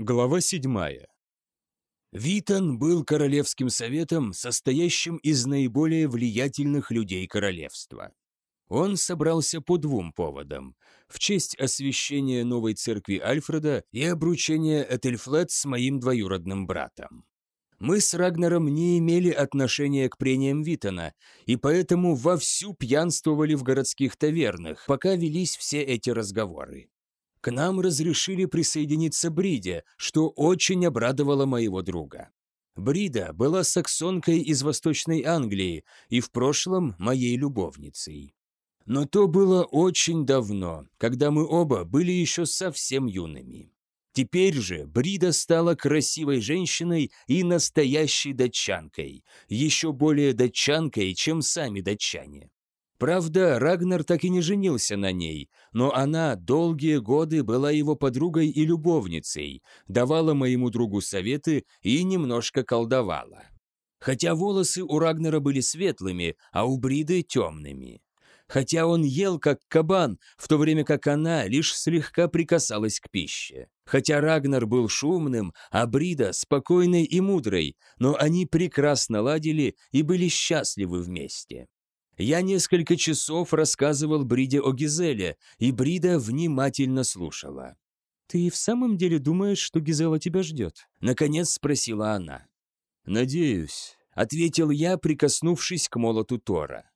Глава седьмая. Витон был королевским советом, состоящим из наиболее влиятельных людей королевства. Он собрался по двум поводам – в честь освящения новой церкви Альфреда и обручения Этельфлет с моим двоюродным братом. Мы с Рагнером не имели отношения к прениям Витона, и поэтому вовсю пьянствовали в городских тавернах, пока велись все эти разговоры. К нам разрешили присоединиться Бриде, что очень обрадовало моего друга. Брида была саксонкой из Восточной Англии и в прошлом моей любовницей. Но то было очень давно, когда мы оба были еще совсем юными. Теперь же Брида стала красивой женщиной и настоящей датчанкой, еще более датчанкой, чем сами датчане. Правда, Рагнар так и не женился на ней, но она долгие годы была его подругой и любовницей, давала моему другу советы и немножко колдовала. Хотя волосы у Рагнара были светлыми, а у Бриды темными. Хотя он ел как кабан, в то время как она лишь слегка прикасалась к пище. Хотя Рагнар был шумным, а Брида спокойной и мудрой, но они прекрасно ладили и были счастливы вместе. Я несколько часов рассказывал Бриде о Гизеле, и Брида внимательно слушала. «Ты в самом деле думаешь, что Гизела тебя ждет?» — наконец спросила она. «Надеюсь», — ответил я, прикоснувшись к молоту Тора.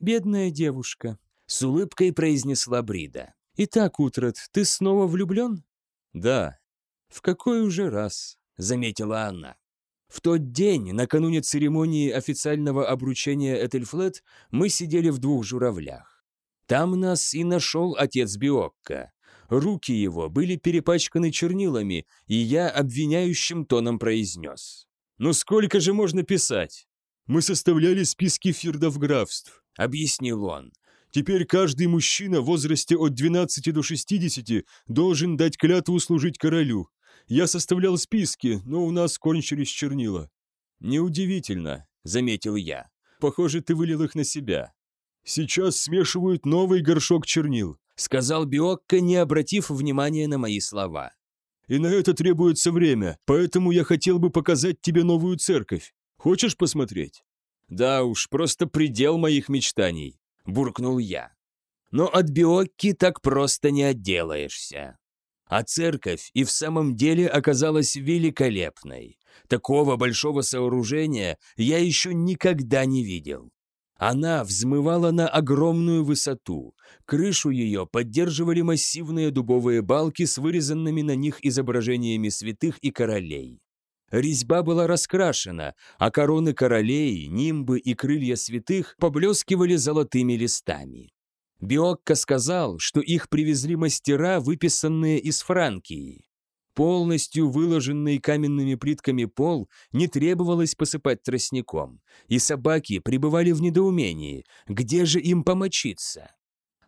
«Бедная девушка», — с улыбкой произнесла Брида. «Итак, Утрат, ты снова влюблен?» «Да». «В какой уже раз?» — заметила она. В тот день, накануне церемонии официального обручения Этельфлет, мы сидели в двух журавлях. Там нас и нашел отец Биокка. Руки его были перепачканы чернилами, и я обвиняющим тоном произнес. «Ну сколько же можно писать?» «Мы составляли списки фирдов графств», — объяснил он. «Теперь каждый мужчина в возрасте от 12 до 60 должен дать клятву служить королю. Я составлял списки, но у нас кончились чернила». «Неудивительно», — заметил я. «Похоже, ты вылил их на себя». «Сейчас смешивают новый горшок чернил», — сказал Биокко, не обратив внимания на мои слова. «И на это требуется время, поэтому я хотел бы показать тебе новую церковь. Хочешь посмотреть?» «Да уж, просто предел моих мечтаний», — буркнул я. «Но от Биокки так просто не отделаешься». А церковь и в самом деле оказалась великолепной. Такого большого сооружения я еще никогда не видел. Она взмывала на огромную высоту. Крышу ее поддерживали массивные дубовые балки с вырезанными на них изображениями святых и королей. Резьба была раскрашена, а короны королей, нимбы и крылья святых поблескивали золотыми листами. Биокко сказал, что их привезли мастера, выписанные из Франкии. Полностью выложенный каменными плитками пол не требовалось посыпать тростником, и собаки пребывали в недоумении, где же им помочиться.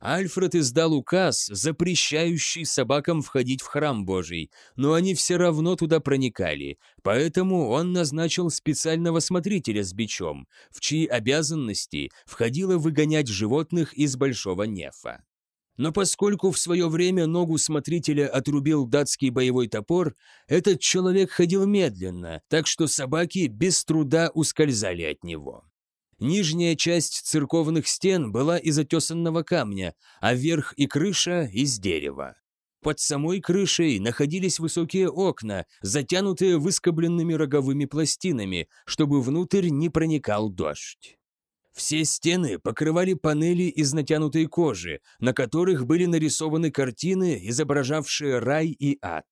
Альфред издал указ, запрещающий собакам входить в храм Божий, но они все равно туда проникали, поэтому он назначил специального смотрителя с бичом, в чьи обязанности входило выгонять животных из Большого Нефа. Но поскольку в свое время ногу смотрителя отрубил датский боевой топор, этот человек ходил медленно, так что собаки без труда ускользали от него. Нижняя часть церковных стен была из отесанного камня, а верх и крыша – из дерева. Под самой крышей находились высокие окна, затянутые выскобленными роговыми пластинами, чтобы внутрь не проникал дождь. Все стены покрывали панели из натянутой кожи, на которых были нарисованы картины, изображавшие рай и ад.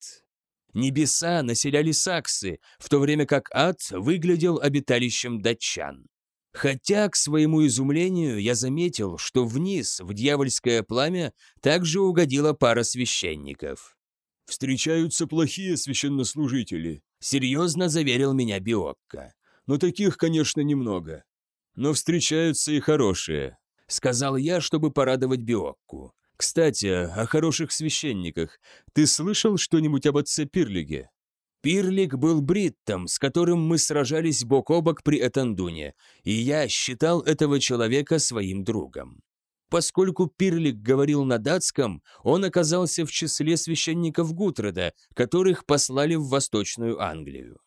Небеса населяли саксы, в то время как ад выглядел обиталищем датчан. Хотя, к своему изумлению, я заметил, что вниз, в дьявольское пламя, также угодила пара священников. «Встречаются плохие священнослужители», — серьезно заверил меня Биокко. «Но таких, конечно, немного. Но встречаются и хорошие», — сказал я, чтобы порадовать Биокку. «Кстати, о хороших священниках. Ты слышал что-нибудь об отце Пирлиге?» Пирлик был бриттом, с которым мы сражались бок о бок при Этандуне, и я считал этого человека своим другом. Поскольку Пирлик говорил на датском, он оказался в числе священников Гутреда, которых послали в Восточную Англию.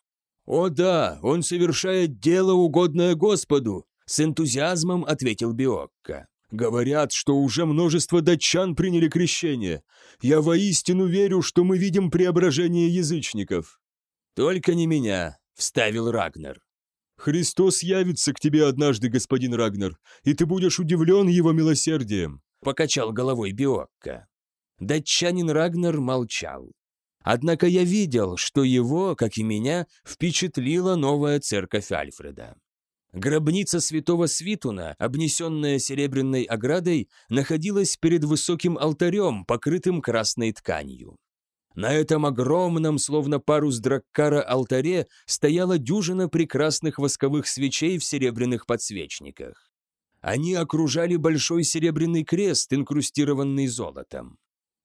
«О да, он совершает дело, угодное Господу!» — с энтузиазмом ответил Биокко. «Говорят, что уже множество датчан приняли крещение. Я воистину верю, что мы видим преображение язычников». «Только не меня», — вставил Рагнер. «Христос явится к тебе однажды, господин Рагнер, и ты будешь удивлен его милосердием», — покачал головой Биокко. Датчанин Рагнер молчал. Однако я видел, что его, как и меня, впечатлила новая церковь Альфреда. Гробница святого Свитуна, обнесенная серебряной оградой, находилась перед высоким алтарем, покрытым красной тканью. На этом огромном, словно парус драккара, алтаре стояла дюжина прекрасных восковых свечей в серебряных подсвечниках. Они окружали большой серебряный крест, инкрустированный золотом.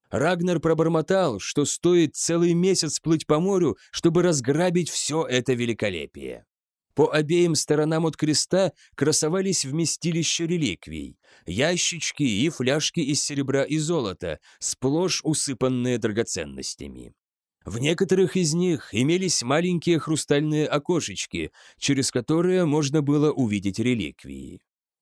Рагнар пробормотал, что стоит целый месяц плыть по морю, чтобы разграбить все это великолепие. По обеим сторонам от креста красовались вместилища реликвий, ящички и фляжки из серебра и золота, сплошь усыпанные драгоценностями. В некоторых из них имелись маленькие хрустальные окошечки, через которые можно было увидеть реликвии.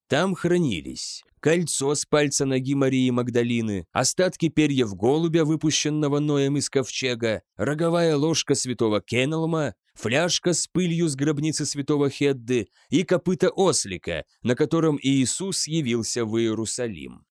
Там хранились кольцо с пальца ноги Марии Магдалины, остатки перьев голубя, выпущенного Ноем из ковчега, роговая ложка святого Кеннелма, фляжка с пылью с гробницы святого Хедды и копыта ослика, на котором Иисус явился в Иерусалим.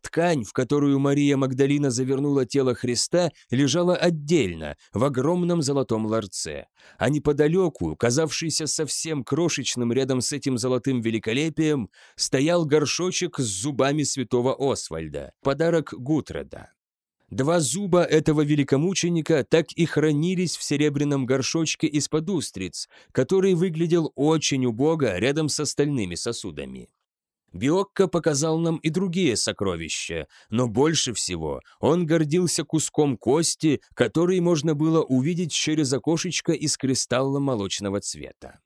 Ткань, в которую Мария Магдалина завернула тело Христа, лежала отдельно, в огромном золотом ларце, а неподалеку, казавшийся совсем крошечным рядом с этим золотым великолепием, стоял горшочек с зубами святого Освальда, подарок Гутреда. Два зуба этого великомученика так и хранились в серебряном горшочке из-под устриц, который выглядел очень убого рядом с остальными сосудами. Биокко показал нам и другие сокровища, но больше всего он гордился куском кости, который можно было увидеть через окошечко из кристалла молочного цвета.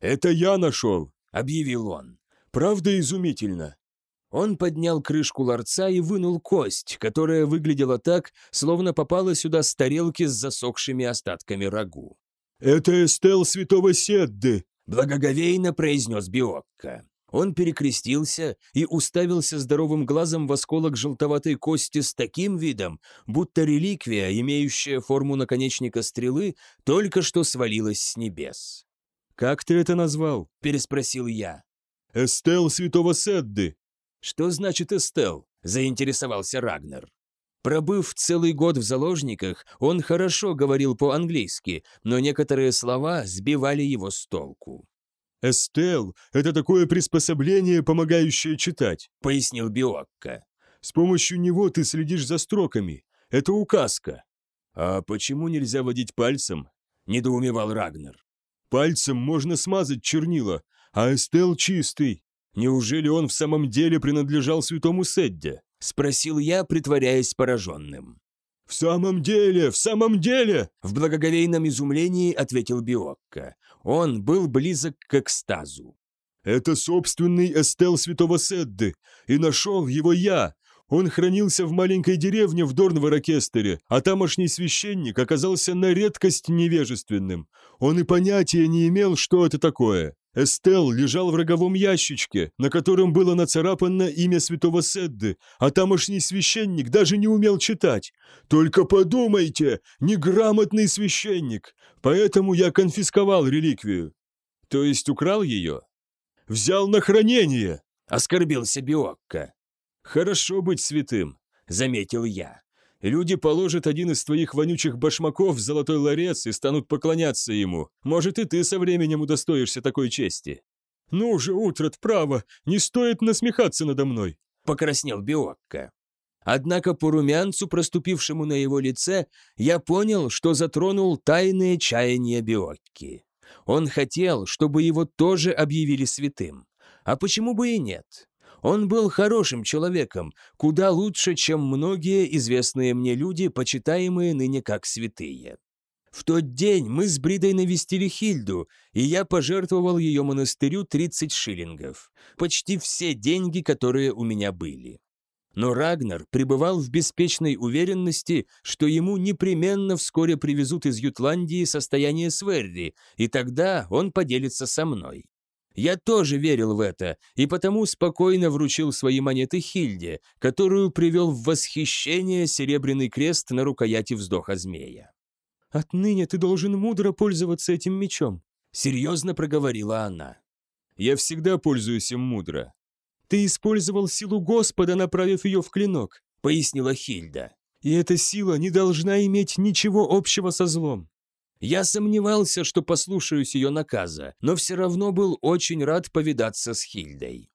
«Это я нашел», — объявил он. «Правда изумительно». Он поднял крышку ларца и вынул кость, которая выглядела так, словно попала сюда с тарелки с засохшими остатками рагу. «Это Эстел святого Седды», — благоговейно произнес Биокко. Он перекрестился и уставился здоровым глазом в осколок желтоватой кости с таким видом, будто реликвия, имеющая форму наконечника стрелы, только что свалилась с небес. «Как ты это назвал?» – переспросил я. «Эстел святого Седды». «Что значит Эстел?» – заинтересовался Рагнер. Пробыв целый год в заложниках, он хорошо говорил по-английски, но некоторые слова сбивали его с толку. «Эстел — это такое приспособление, помогающее читать», — пояснил Биокко. «С помощью него ты следишь за строками. Это указка». «А почему нельзя водить пальцем?» — недоумевал Рагнер. «Пальцем можно смазать чернила, а Эстел чистый. Неужели он в самом деле принадлежал святому Седде?» — спросил я, притворяясь пораженным. «В самом деле, в самом деле!» В благоговейном изумлении ответил Биокко. Он был близок к экстазу. «Это собственный эстел святого Седды, и нашел его я. Он хранился в маленькой деревне в Дорнворокестере, а тамошний священник оказался на редкость невежественным. Он и понятия не имел, что это такое. Эстел лежал в роговом ящичке, на котором было нацарапано имя святого Седды, а тамошний священник даже не умел читать. Только подумайте, неграмотный священник. Поэтому я конфисковал реликвию. То есть украл ее? Взял на хранение, оскорбился Биокко. Хорошо быть святым, заметил я. Люди положат один из твоих вонючих башмаков в золотой ларец и станут поклоняться ему. Может, и ты со временем удостоишься такой чести». «Ну же, Утрат, право, не стоит насмехаться надо мной», — покраснел Биокко. Однако по румянцу, проступившему на его лице, я понял, что затронул тайные чаяния Биокки. Он хотел, чтобы его тоже объявили святым. А почему бы и нет? Он был хорошим человеком, куда лучше, чем многие известные мне люди, почитаемые ныне как святые. В тот день мы с Бридой навестили Хильду, и я пожертвовал ее монастырю 30 шиллингов, почти все деньги, которые у меня были. Но Рагнар пребывал в беспечной уверенности, что ему непременно вскоре привезут из Ютландии состояние Сверри, и тогда он поделится со мной. Я тоже верил в это, и потому спокойно вручил свои монеты Хильде, которую привел в восхищение серебряный крест на рукояти вздоха змея. «Отныне ты должен мудро пользоваться этим мечом», — серьезно проговорила она. «Я всегда пользуюсь им мудро». «Ты использовал силу Господа, направив ее в клинок», — пояснила Хильда. «И эта сила не должна иметь ничего общего со злом. Я сомневался, что послушаюсь ее наказа, но все равно был очень рад повидаться с Хильдой.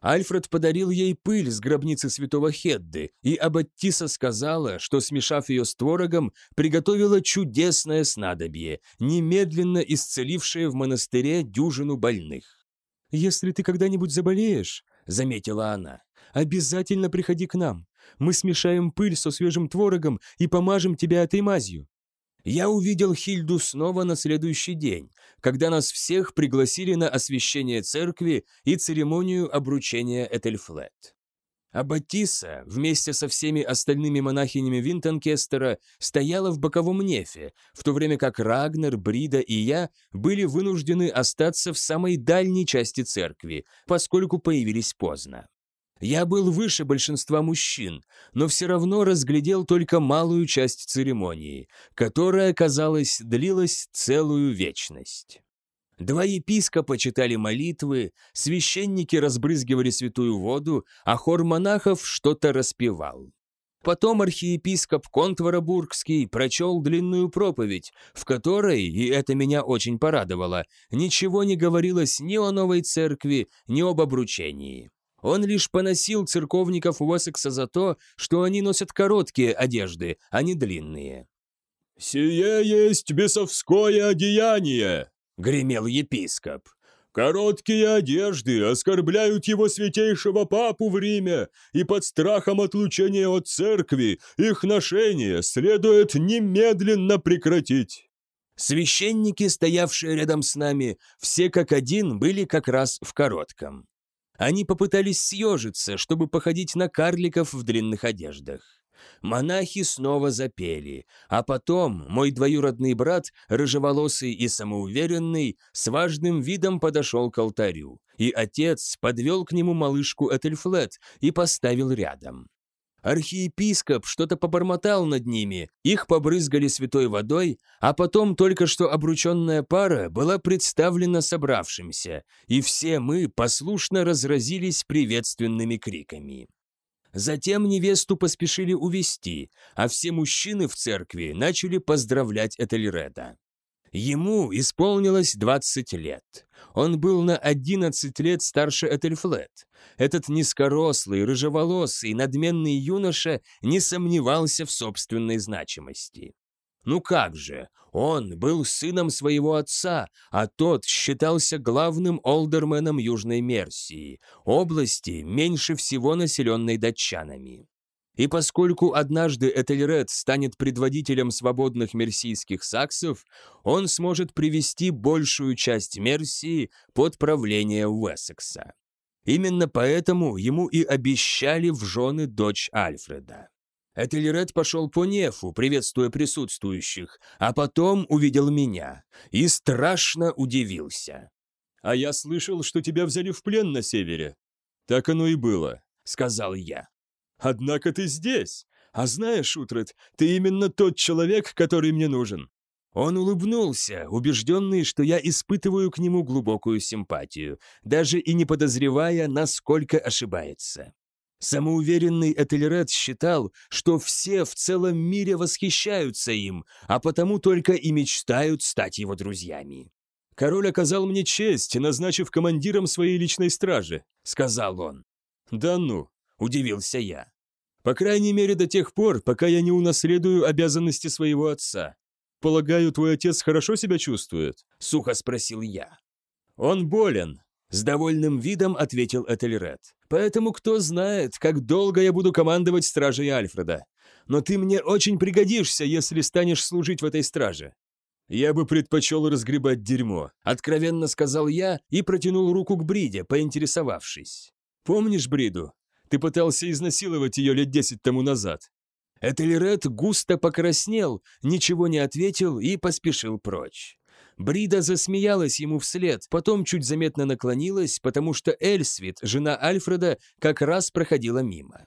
Альфред подарил ей пыль с гробницы святого Хедды, и Аббаттиса сказала, что, смешав ее с творогом, приготовила чудесное снадобье, немедленно исцелившее в монастыре дюжину больных. «Если ты когда-нибудь заболеешь», — заметила она, — «обязательно приходи к нам. Мы смешаем пыль со свежим творогом и помажем тебя этой мазью. Я увидел Хильду снова на следующий день, когда нас всех пригласили на освящение церкви и церемонию обручения Этельфлет. Аббатиса вместе со всеми остальными монахинями Винтонкестера стояла в боковом нефе, в то время как Рагнер, Брида и я были вынуждены остаться в самой дальней части церкви, поскольку появились поздно. Я был выше большинства мужчин, но все равно разглядел только малую часть церемонии, которая, казалось, длилась целую вечность. Два епископа читали молитвы, священники разбрызгивали святую воду, а хор монахов что-то распевал. Потом архиепископ Контворобургский прочел длинную проповедь, в которой, и это меня очень порадовало, ничего не говорилось ни о новой церкви, ни об обручении. Он лишь поносил церковников Уэссекса за то, что они носят короткие одежды, а не длинные. «Сие есть бесовское одеяние!» — гремел епископ. «Короткие одежды оскорбляют его святейшего папу в Риме, и под страхом отлучения от церкви их ношение следует немедленно прекратить». Священники, стоявшие рядом с нами, все как один были как раз в коротком. Они попытались съежиться, чтобы походить на карликов в длинных одеждах. Монахи снова запели, а потом мой двоюродный брат, рыжеволосый и самоуверенный, с важным видом подошел к алтарю, и отец подвел к нему малышку Этельфлет и поставил рядом. Архиепископ что-то побормотал над ними, их побрызгали святой водой, а потом только что обрученная пара была представлена собравшимся, и все мы послушно разразились приветственными криками. Затем невесту поспешили увести, а все мужчины в церкви начали поздравлять Этельреда. Ему исполнилось 20 лет. Он был на 11 лет старше Этельфлет. Этот низкорослый, рыжеволосый, надменный юноша не сомневался в собственной значимости. Ну как же, он был сыном своего отца, а тот считался главным олдерменом Южной Мерсии, области, меньше всего населенной датчанами. И поскольку однажды Этельред станет предводителем свободных мерсийских саксов, он сможет привести большую часть Мерсии под правление Уэссекса. Именно поэтому ему и обещали в жены дочь Альфреда. Этельред пошел по нефу, приветствуя присутствующих, а потом увидел меня и страшно удивился. «А я слышал, что тебя взяли в плен на севере». «Так оно и было», — сказал я. Однако ты здесь. А знаешь, Утрет, ты именно тот человек, который мне нужен». Он улыбнулся, убежденный, что я испытываю к нему глубокую симпатию, даже и не подозревая, насколько ошибается. Самоуверенный Этельред считал, что все в целом мире восхищаются им, а потому только и мечтают стать его друзьями. «Король оказал мне честь, назначив командиром своей личной стражи», — сказал он. «Да ну, удивился я. По крайней мере до тех пор, пока я не унаследую обязанности своего отца. Полагаю, твой отец хорошо себя чувствует? Сухо спросил я. Он болен, с довольным видом ответил Этельред. Поэтому кто знает, как долго я буду командовать стражей Альфреда. Но ты мне очень пригодишься, если станешь служить в этой страже. Я бы предпочел разгребать дерьмо, откровенно сказал я и протянул руку к Бриде, поинтересовавшись. Помнишь Бриду? Ты пытался изнасиловать ее лет десять тому назад». Этельред густо покраснел, ничего не ответил и поспешил прочь. Брида засмеялась ему вслед, потом чуть заметно наклонилась, потому что Эльсвит, жена Альфреда, как раз проходила мимо.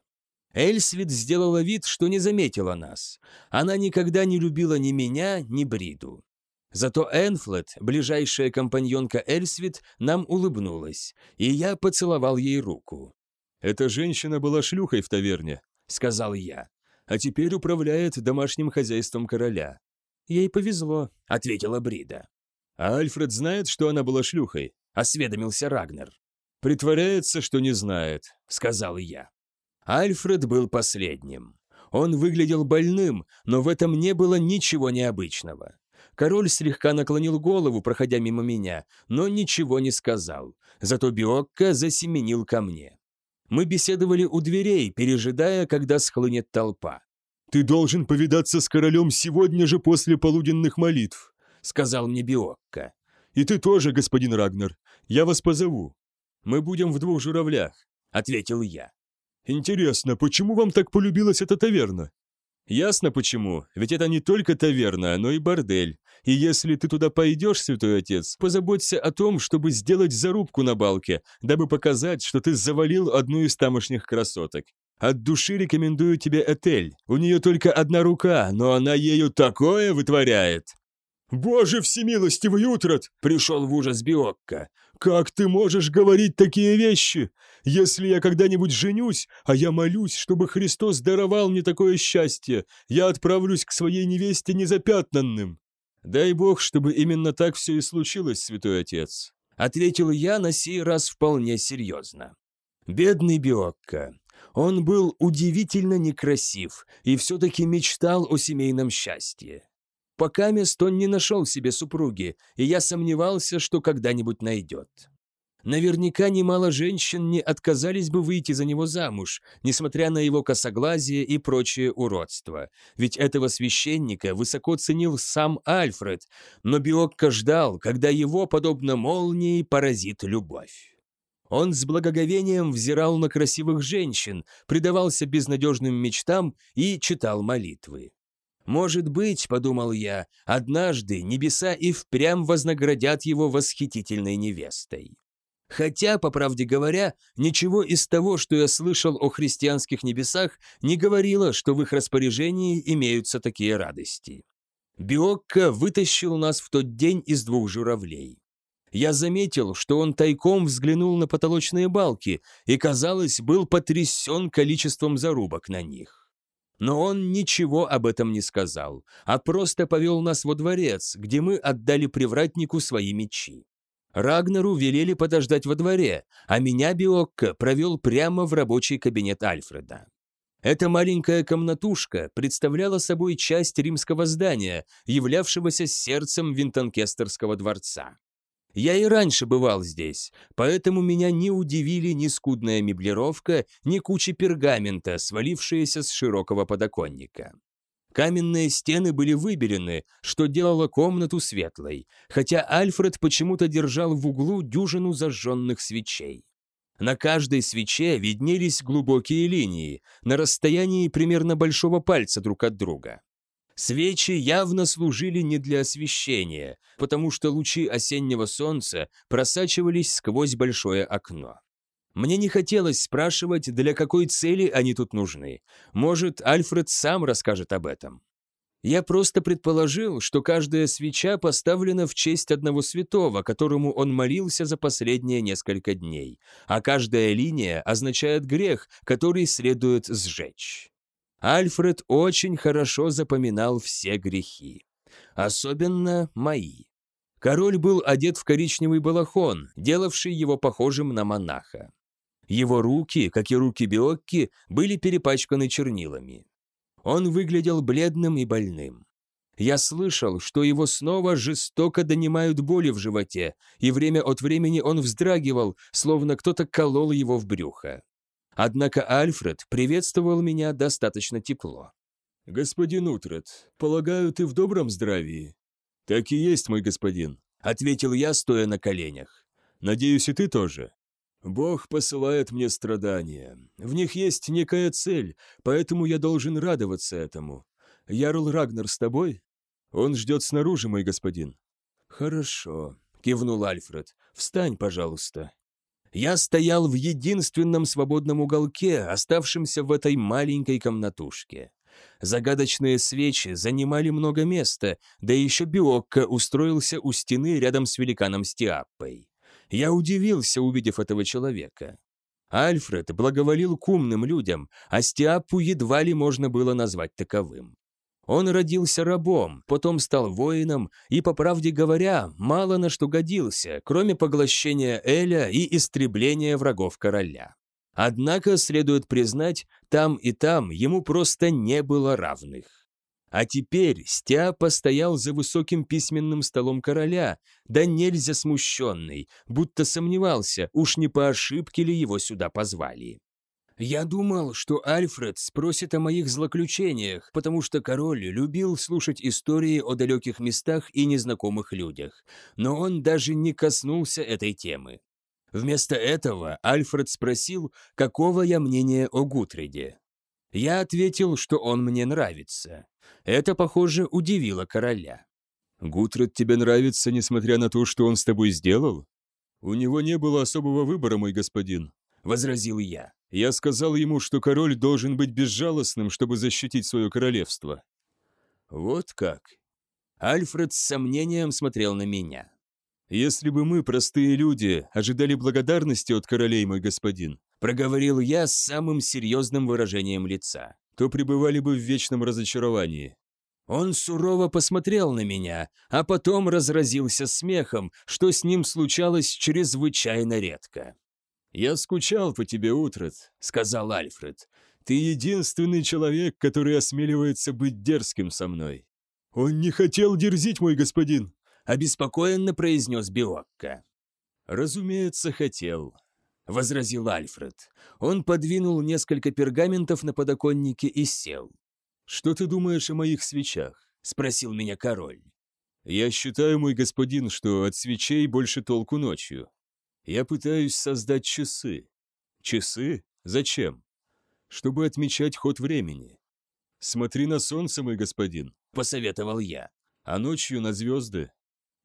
Эльсвит сделала вид, что не заметила нас. Она никогда не любила ни меня, ни Бриду. Зато Энфлет, ближайшая компаньонка Эльсвит, нам улыбнулась, и я поцеловал ей руку. «Эта женщина была шлюхой в таверне», — сказал я, «а теперь управляет домашним хозяйством короля». «Ей повезло», — ответила Брида. «А Альфред знает, что она была шлюхой?» — осведомился Рагнер. «Притворяется, что не знает», — сказал я. Альфред был последним. Он выглядел больным, но в этом не было ничего необычного. Король слегка наклонил голову, проходя мимо меня, но ничего не сказал. Зато Биокко засеменил ко мне. Мы беседовали у дверей, пережидая, когда схлынет толпа. «Ты должен повидаться с королем сегодня же после полуденных молитв», — сказал мне Биокко. «И ты тоже, господин Рагнар. Я вас позову. Мы будем в двух журавлях», — ответил я. «Интересно, почему вам так полюбилась эта таверна?» «Ясно почему, ведь это не только таверна, но и бордель. И если ты туда пойдешь, святой отец, позаботься о том, чтобы сделать зарубку на балке, дабы показать, что ты завалил одну из тамошних красоток. От души рекомендую тебе Этель. У нее только одна рука, но она ею такое вытворяет!» «Боже всемилостивый утрат!» — пришел в ужас Биокко. «Как ты можешь говорить такие вещи? Если я когда-нибудь женюсь, а я молюсь, чтобы Христос даровал мне такое счастье, я отправлюсь к своей невесте незапятнанным». «Дай Бог, чтобы именно так все и случилось, святой отец», — ответил я на сей раз вполне серьезно. Бедный Биокко. Он был удивительно некрасив и все-таки мечтал о семейном счастье. Пока мест он не нашел себе супруги, и я сомневался, что когда-нибудь найдет. Наверняка немало женщин не отказались бы выйти за него замуж, несмотря на его косоглазие и прочее уродство. Ведь этого священника высоко ценил сам Альфред, но Биокко ждал, когда его, подобно молнии, поразит любовь. Он с благоговением взирал на красивых женщин, предавался безнадежным мечтам и читал молитвы. Может быть, подумал я, однажды небеса и впрямь вознаградят его восхитительной невестой. Хотя, по правде говоря, ничего из того, что я слышал о христианских небесах, не говорило, что в их распоряжении имеются такие радости. Биокко вытащил нас в тот день из двух журавлей. Я заметил, что он тайком взглянул на потолочные балки и, казалось, был потрясен количеством зарубок на них. Но он ничего об этом не сказал, а просто повел нас во дворец, где мы отдали привратнику свои мечи. Рагнару велели подождать во дворе, а меня Биокко провел прямо в рабочий кабинет Альфреда. Эта маленькая комнатушка представляла собой часть римского здания, являвшегося сердцем Винтонкестерского дворца. Я и раньше бывал здесь, поэтому меня не удивили ни скудная меблировка, ни куча пергамента, свалившиеся с широкого подоконника. Каменные стены были выбелены, что делало комнату светлой, хотя Альфред почему-то держал в углу дюжину зажженных свечей. На каждой свече виднелись глубокие линии, на расстоянии примерно большого пальца друг от друга. Свечи явно служили не для освещения, потому что лучи осеннего солнца просачивались сквозь большое окно. Мне не хотелось спрашивать, для какой цели они тут нужны. Может, Альфред сам расскажет об этом. Я просто предположил, что каждая свеча поставлена в честь одного святого, которому он молился за последние несколько дней, а каждая линия означает грех, который следует сжечь. Альфред очень хорошо запоминал все грехи. Особенно мои. Король был одет в коричневый балахон, делавший его похожим на монаха. Его руки, как и руки Биокки, были перепачканы чернилами. Он выглядел бледным и больным. Я слышал, что его снова жестоко донимают боли в животе, и время от времени он вздрагивал, словно кто-то колол его в брюхо. Однако Альфред приветствовал меня достаточно тепло. «Господин Утрет, полагаю, ты в добром здравии?» «Так и есть, мой господин», — ответил я, стоя на коленях. «Надеюсь, и ты тоже». Бог посылает мне страдания. В них есть некая цель, поэтому я должен радоваться этому. Ярл Рагнар с тобой? Он ждет снаружи, мой господин. Хорошо, кивнул Альфред. Встань, пожалуйста. Я стоял в единственном свободном уголке, оставшемся в этой маленькой комнатушке. Загадочные свечи занимали много места, да еще Биокко устроился у стены рядом с великаном Стиаппой. Я удивился, увидев этого человека. Альфред благоволил к умным людям, а Стиаппу едва ли можно было назвать таковым. Он родился рабом, потом стал воином и, по правде говоря, мало на что годился, кроме поглощения Эля и истребления врагов короля. Однако, следует признать, там и там ему просто не было равных. А теперь Стя постоял за высоким письменным столом короля, да нельзя смущенный, будто сомневался, уж не по ошибке ли его сюда позвали. Я думал, что Альфред спросит о моих злоключениях, потому что король любил слушать истории о далеких местах и незнакомых людях, но он даже не коснулся этой темы. Вместо этого Альфред спросил, какого я мнения о Гутреде. Я ответил, что он мне нравится. Это, похоже, удивило короля. «Гутред тебе нравится, несмотря на то, что он с тобой сделал?» «У него не было особого выбора, мой господин», — возразил я. «Я сказал ему, что король должен быть безжалостным, чтобы защитить свое королевство». «Вот как?» Альфред с сомнением смотрел на меня. «Если бы мы, простые люди, ожидали благодарности от королей, мой господин, проговорил я с самым серьезным выражением лица, то пребывали бы в вечном разочаровании. Он сурово посмотрел на меня, а потом разразился смехом, что с ним случалось чрезвычайно редко. «Я скучал по тебе, Утрат», — сказал Альфред. «Ты единственный человек, который осмеливается быть дерзким со мной». «Он не хотел дерзить, мой господин», — обеспокоенно произнес Биокко. «Разумеется, хотел. — возразил Альфред. Он подвинул несколько пергаментов на подоконнике и сел. «Что ты думаешь о моих свечах?» — спросил меня король. «Я считаю, мой господин, что от свечей больше толку ночью. Я пытаюсь создать часы». «Часы? Зачем?» «Чтобы отмечать ход времени». «Смотри на солнце, мой господин», — посоветовал я. «А ночью на звезды».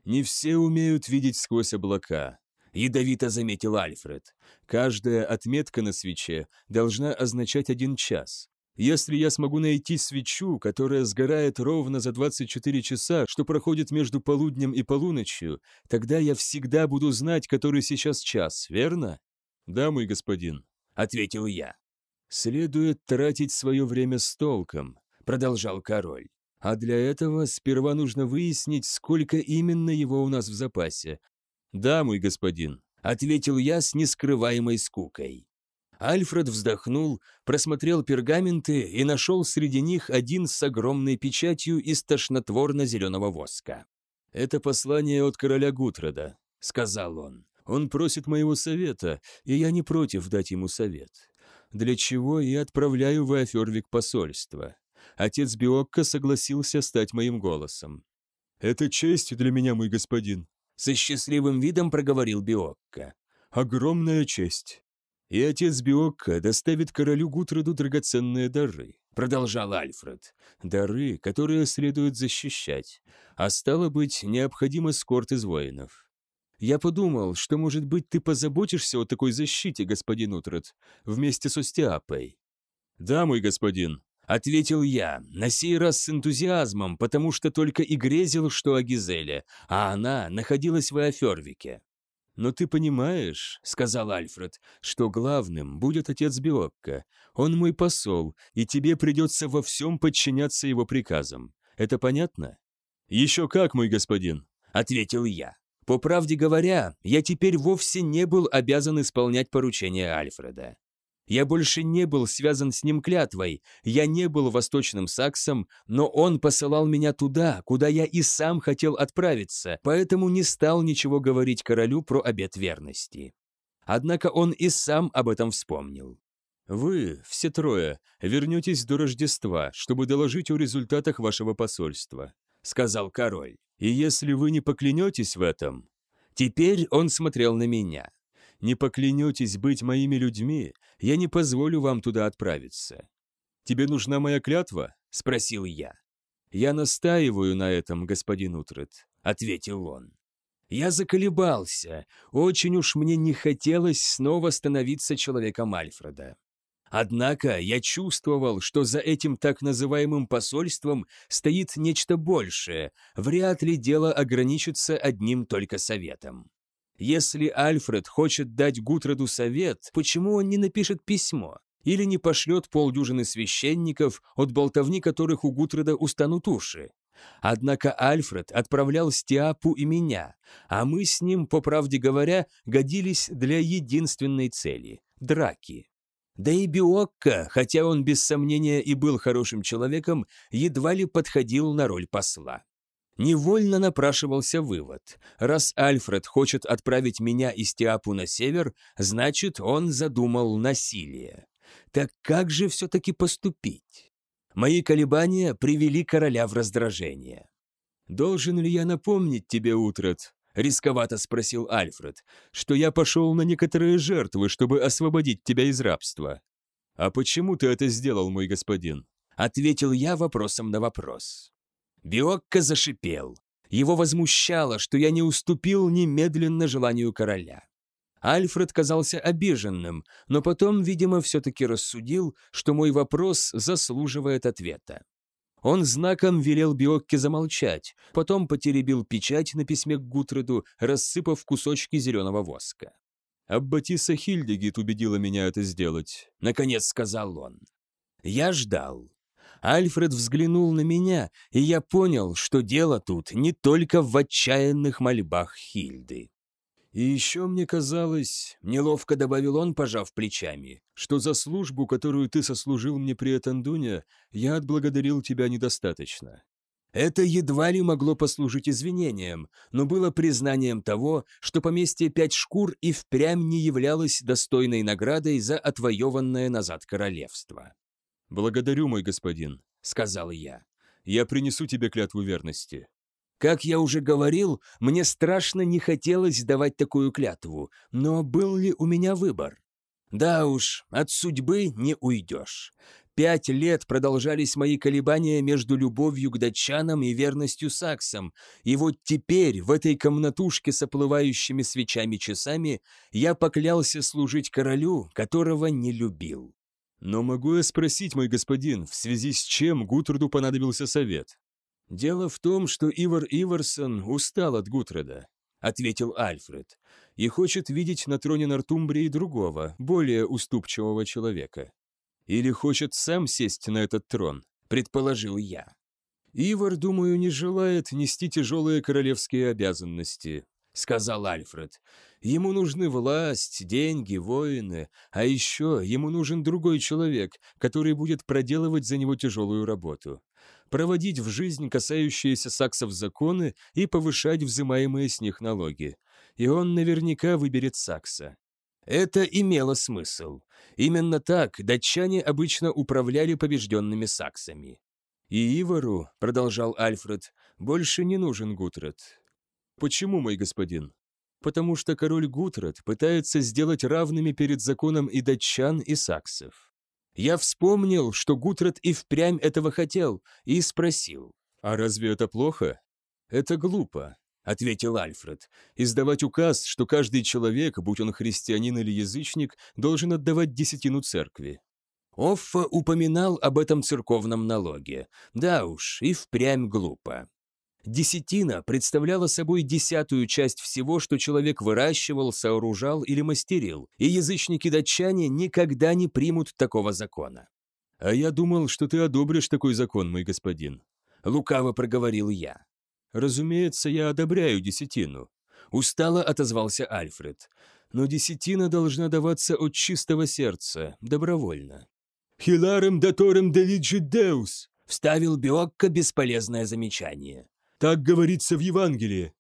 «Не все умеют видеть сквозь облака. — ядовито заметил Альфред. «Каждая отметка на свече должна означать один час. Если я смогу найти свечу, которая сгорает ровно за 24 часа, что проходит между полуднем и полуночью, тогда я всегда буду знать, который сейчас час, верно?» «Да, мой господин», — ответил я. «Следует тратить свое время с толком», — продолжал король. «А для этого сперва нужно выяснить, сколько именно его у нас в запасе, «Да, мой господин», — ответил я с нескрываемой скукой. Альфред вздохнул, просмотрел пергаменты и нашел среди них один с огромной печатью из тошнотворно-зеленого воска. «Это послание от короля Гутрода», — сказал он. «Он просит моего совета, и я не против дать ему совет. Для чего я отправляю в Афервик посольство. Отец Биокко согласился стать моим голосом. «Это честь для меня, мой господин», со счастливым видом проговорил Биокко. «Огромная честь. И отец Биокко доставит королю Гутроду драгоценные дары», продолжал Альфред. «Дары, которые следует защищать, а стало быть, необходим эскорт из воинов. Я подумал, что, может быть, ты позаботишься о такой защите, господин Утрат, вместе с Устиапой». «Да, мой господин», Ответил я, на сей раз с энтузиазмом, потому что только и грезил, что о Гизеле, а она находилась в Эофервике. «Но ты понимаешь, — сказал Альфред, — что главным будет отец Биокко. Он мой посол, и тебе придется во всем подчиняться его приказам. Это понятно?» «Еще как, мой господин!» — ответил я. По правде говоря, я теперь вовсе не был обязан исполнять поручения Альфреда. Я больше не был связан с ним клятвой, я не был восточным саксом, но он посылал меня туда, куда я и сам хотел отправиться, поэтому не стал ничего говорить королю про обет верности. Однако он и сам об этом вспомнил. «Вы, все трое, вернетесь до Рождества, чтобы доложить о результатах вашего посольства», — сказал король. «И если вы не поклянетесь в этом...» Теперь он смотрел на меня. Не поклянетесь быть моими людьми, я не позволю вам туда отправиться». «Тебе нужна моя клятва?» — спросил я. «Я настаиваю на этом, господин Утрет», — ответил он. Я заколебался, очень уж мне не хотелось снова становиться человеком Альфреда. Однако я чувствовал, что за этим так называемым посольством стоит нечто большее, вряд ли дело ограничится одним только советом. Если Альфред хочет дать Гутроду совет, почему он не напишет письмо? Или не пошлет полдюжины священников, от болтовни которых у Гутрода устанут уши? Однако Альфред отправлял Стиапу и меня, а мы с ним, по правде говоря, годились для единственной цели – драки. Да и Биокко, хотя он без сомнения и был хорошим человеком, едва ли подходил на роль посла. Невольно напрашивался вывод. Раз Альфред хочет отправить меня и Стиапу на север, значит, он задумал насилие. Так как же все-таки поступить? Мои колебания привели короля в раздражение. «Должен ли я напомнить тебе, Утрат, рисковато спросил Альфред, что я пошел на некоторые жертвы, чтобы освободить тебя из рабства. А почему ты это сделал, мой господин? Ответил я вопросом на вопрос. Биокко зашипел. Его возмущало, что я не уступил немедленно желанию короля. Альфред казался обиженным, но потом, видимо, все-таки рассудил, что мой вопрос заслуживает ответа. Он знаком велел Биокке замолчать, потом потеребил печать на письме к Гутреду, рассыпав кусочки зеленого воска. «Аббатиса Хильдегит убедила меня это сделать», — наконец сказал он. Я ждал. Альфред взглянул на меня, и я понял, что дело тут не только в отчаянных мольбах Хильды. И еще мне казалось, неловко добавил он, пожав плечами, что за службу, которую ты сослужил мне при Этандуне, я отблагодарил тебя недостаточно. Это едва ли могло послужить извинением, но было признанием того, что поместье Пять Шкур и впрямь не являлось достойной наградой за отвоеванное назад королевство. «Благодарю, мой господин», — сказал я. «Я принесу тебе клятву верности». Как я уже говорил, мне страшно не хотелось давать такую клятву, но был ли у меня выбор? Да уж, от судьбы не уйдешь. Пять лет продолжались мои колебания между любовью к датчанам и верностью саксам, и вот теперь, в этой комнатушке с оплывающими свечами часами, я поклялся служить королю, которого не любил. Но могу я спросить, мой господин, в связи с чем Гутруду понадобился совет? «Дело в том, что Ивар Иварсон устал от Гутреда», — ответил Альфред, «и хочет видеть на троне Нортумбрии другого, более уступчивого человека. Или хочет сам сесть на этот трон», — предположил я. «Ивар, думаю, не желает нести тяжелые королевские обязанности», — сказал Альфред. «Ему нужны власть, деньги, воины, а еще ему нужен другой человек, который будет проделывать за него тяжелую работу проводить в жизнь касающиеся саксов законы и повышать взимаемые с них налоги. И он наверняка выберет сакса. Это имело смысл. Именно так датчане обычно управляли побежденными саксами. «И Ивару», — продолжал Альфред, — «больше не нужен Гутред». «Почему, мой господин?» «Потому что король Гутред пытается сделать равными перед законом и датчан, и саксов. Я вспомнил, что Гутред и впрямь этого хотел, и спросил. «А разве это плохо?» «Это глупо», — ответил Альфред. «Издавать указ, что каждый человек, будь он христианин или язычник, должен отдавать десятину церкви». Оффа упоминал об этом церковном налоге. Да уж, и впрямь глупо. Десятина представляла собой десятую часть всего, что человек выращивал, сооружал или мастерил, и язычники-датчане никогда не примут такого закона. «А я думал, что ты одобришь такой закон, мой господин», — лукаво проговорил я. «Разумеется, я одобряю десятину», — устало отозвался Альфред. «Но десятина должна даваться от чистого сердца, добровольно». «Хиларем доторем делиджи деус», — вставил Биокко бесполезное замечание. Так говорится в Евангелии.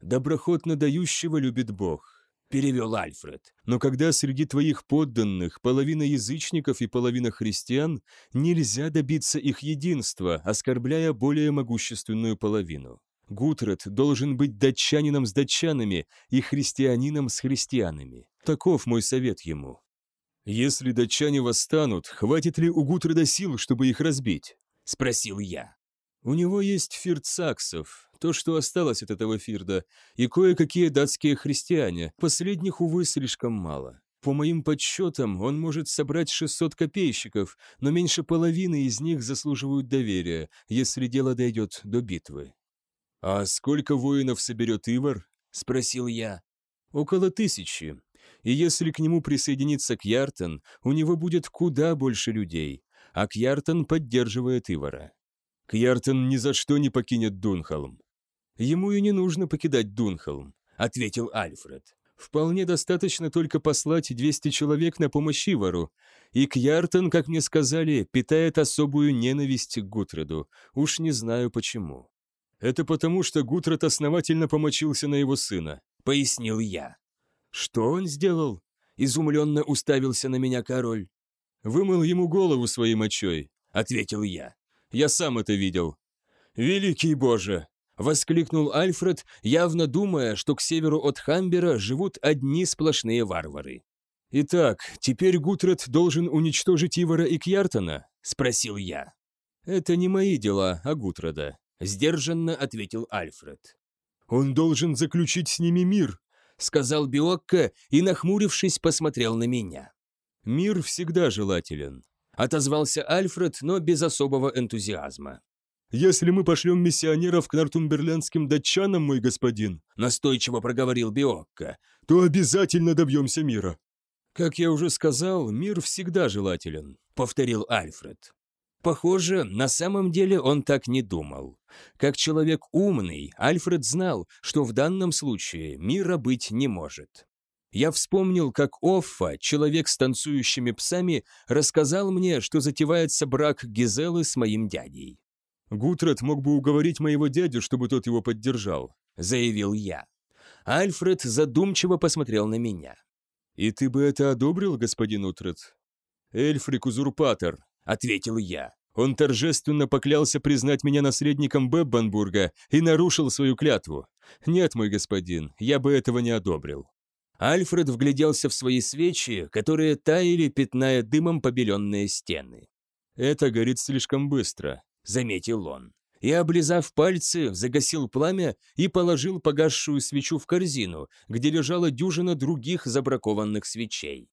Доброхотно дающего любит Бог, перевел Альфред. Но когда среди твоих подданных половина язычников и половина христиан, нельзя добиться их единства, оскорбляя более могущественную половину. Гутред должен быть датчанином с датчанами и христианином с христианами. Таков мой совет ему. Если датчане восстанут, хватит ли у Гутреда сил, чтобы их разбить? Спросил я. У него есть фирд саксов, то, что осталось от этого фирда, и кое-какие датские христиане, последних, увы, слишком мало. По моим подсчетам, он может собрать 600 копейщиков, но меньше половины из них заслуживают доверия, если дело дойдет до битвы. «А сколько воинов соберет Ивар?» — спросил я. «Около тысячи. И если к нему присоединится Кьяртон, у него будет куда больше людей, а Кьяртон поддерживает Ивара. Кьяртон ни за что не покинет Дунхолм. Ему и не нужно покидать Дунхолм, ответил Альфред. Вполне достаточно только послать 200 человек на помощь Ивару, и Кьяртон, как мне сказали, питает особую ненависть к Гутреду, уж не знаю почему. Это потому, что Гутред основательно помочился на его сына, пояснил я. Что он сделал? Изумленно уставился на меня король. Вымыл ему голову своей мочой, ответил я. Я сам это видел. Великий Боже! Воскликнул Альфред, явно думая, что к северу от Хамбера живут одни сплошные варвары. «Итак, теперь Гутред должен уничтожить Ивара и Кьяртона?» – спросил я. «Это не мои дела, а Гутреда», – сдержанно ответил Альфред. «Он должен заключить с ними мир», – сказал Биокко и, нахмурившись, посмотрел на меня. «Мир всегда желателен», – отозвался Альфред, но без особого энтузиазма. «Если мы пошлем миссионеров к нортумберлендским датчанам, мой господин», настойчиво проговорил Биокко, «то обязательно добьемся мира». «Как я уже сказал, мир всегда желателен», — повторил Альфред. Похоже, на самом деле он так не думал. Как человек умный, Альфред знал, что в данном случае мира быть не может. Я вспомнил, как Оффа, человек с танцующими псами, рассказал мне, что затевается брак Гизелы с моим дядей. «Гутред мог бы уговорить моего дядю, чтобы тот его поддержал», — заявил я. Альфред задумчиво посмотрел на меня. «И ты бы это одобрил, господин Утред?» «Эльфрик узурпатор», — ответил я. Он торжественно поклялся признать меня наследником Беббанбурга и нарушил свою клятву. Нет, мой господин, я бы этого не одобрил. Альфред вгляделся в свои свечи, которые таяли, пятная дымом побеленные стены. Это горит слишком быстро. — заметил он. И, облизав пальцы, загасил пламя и положил погасшую свечу в корзину, где лежала дюжина других забракованных свечей.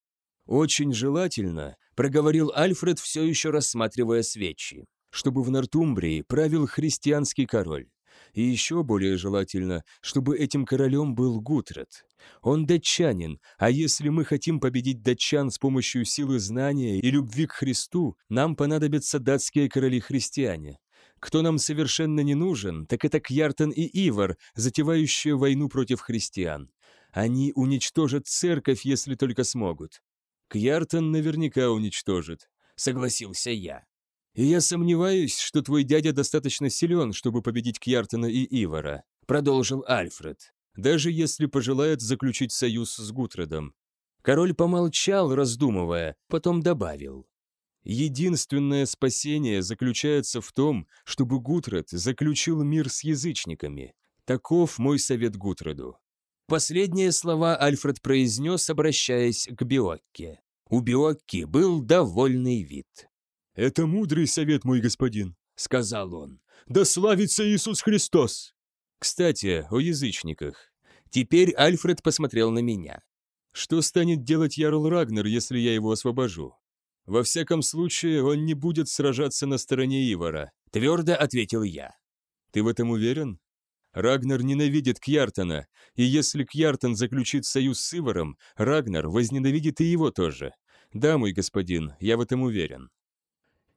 «Очень желательно», — проговорил Альфред, все еще рассматривая свечи, «чтобы в Нортумбрии правил христианский король. И еще более желательно, чтобы этим королем был Гутред. Он датчанин, а если мы хотим победить датчан с помощью силы знания и любви к Христу, нам понадобятся датские короли-христиане. Кто нам совершенно не нужен, так это Кьяртен и Ивар, затевающие войну против христиан. Они уничтожат церковь, если только смогут. Кьяртен наверняка уничтожит, согласился я. И я сомневаюсь, что твой дядя достаточно силен, чтобы победить Кьяртена и Ивара, продолжил Альфред даже если пожелает заключить союз с Гутредом. Король помолчал, раздумывая, потом добавил. Единственное спасение заключается в том, чтобы Гутред заключил мир с язычниками. Таков мой совет Гутреду. Последние слова Альфред произнес, обращаясь к Биокке. У Биокки был довольный вид. «Это мудрый совет, мой господин», — сказал он. «Да славится Иисус Христос!» Кстати, о язычниках. Теперь Альфред посмотрел на меня. Что станет делать Ярл Рагнер, если я его освобожу? Во всяком случае, он не будет сражаться на стороне Ивара, твердо ответил я. Ты в этом уверен? Рагнар ненавидит Кьяртона, и если Кьяртон заключит союз с Иваром, Рагнар возненавидит и его тоже. Да, мой господин, я в этом уверен.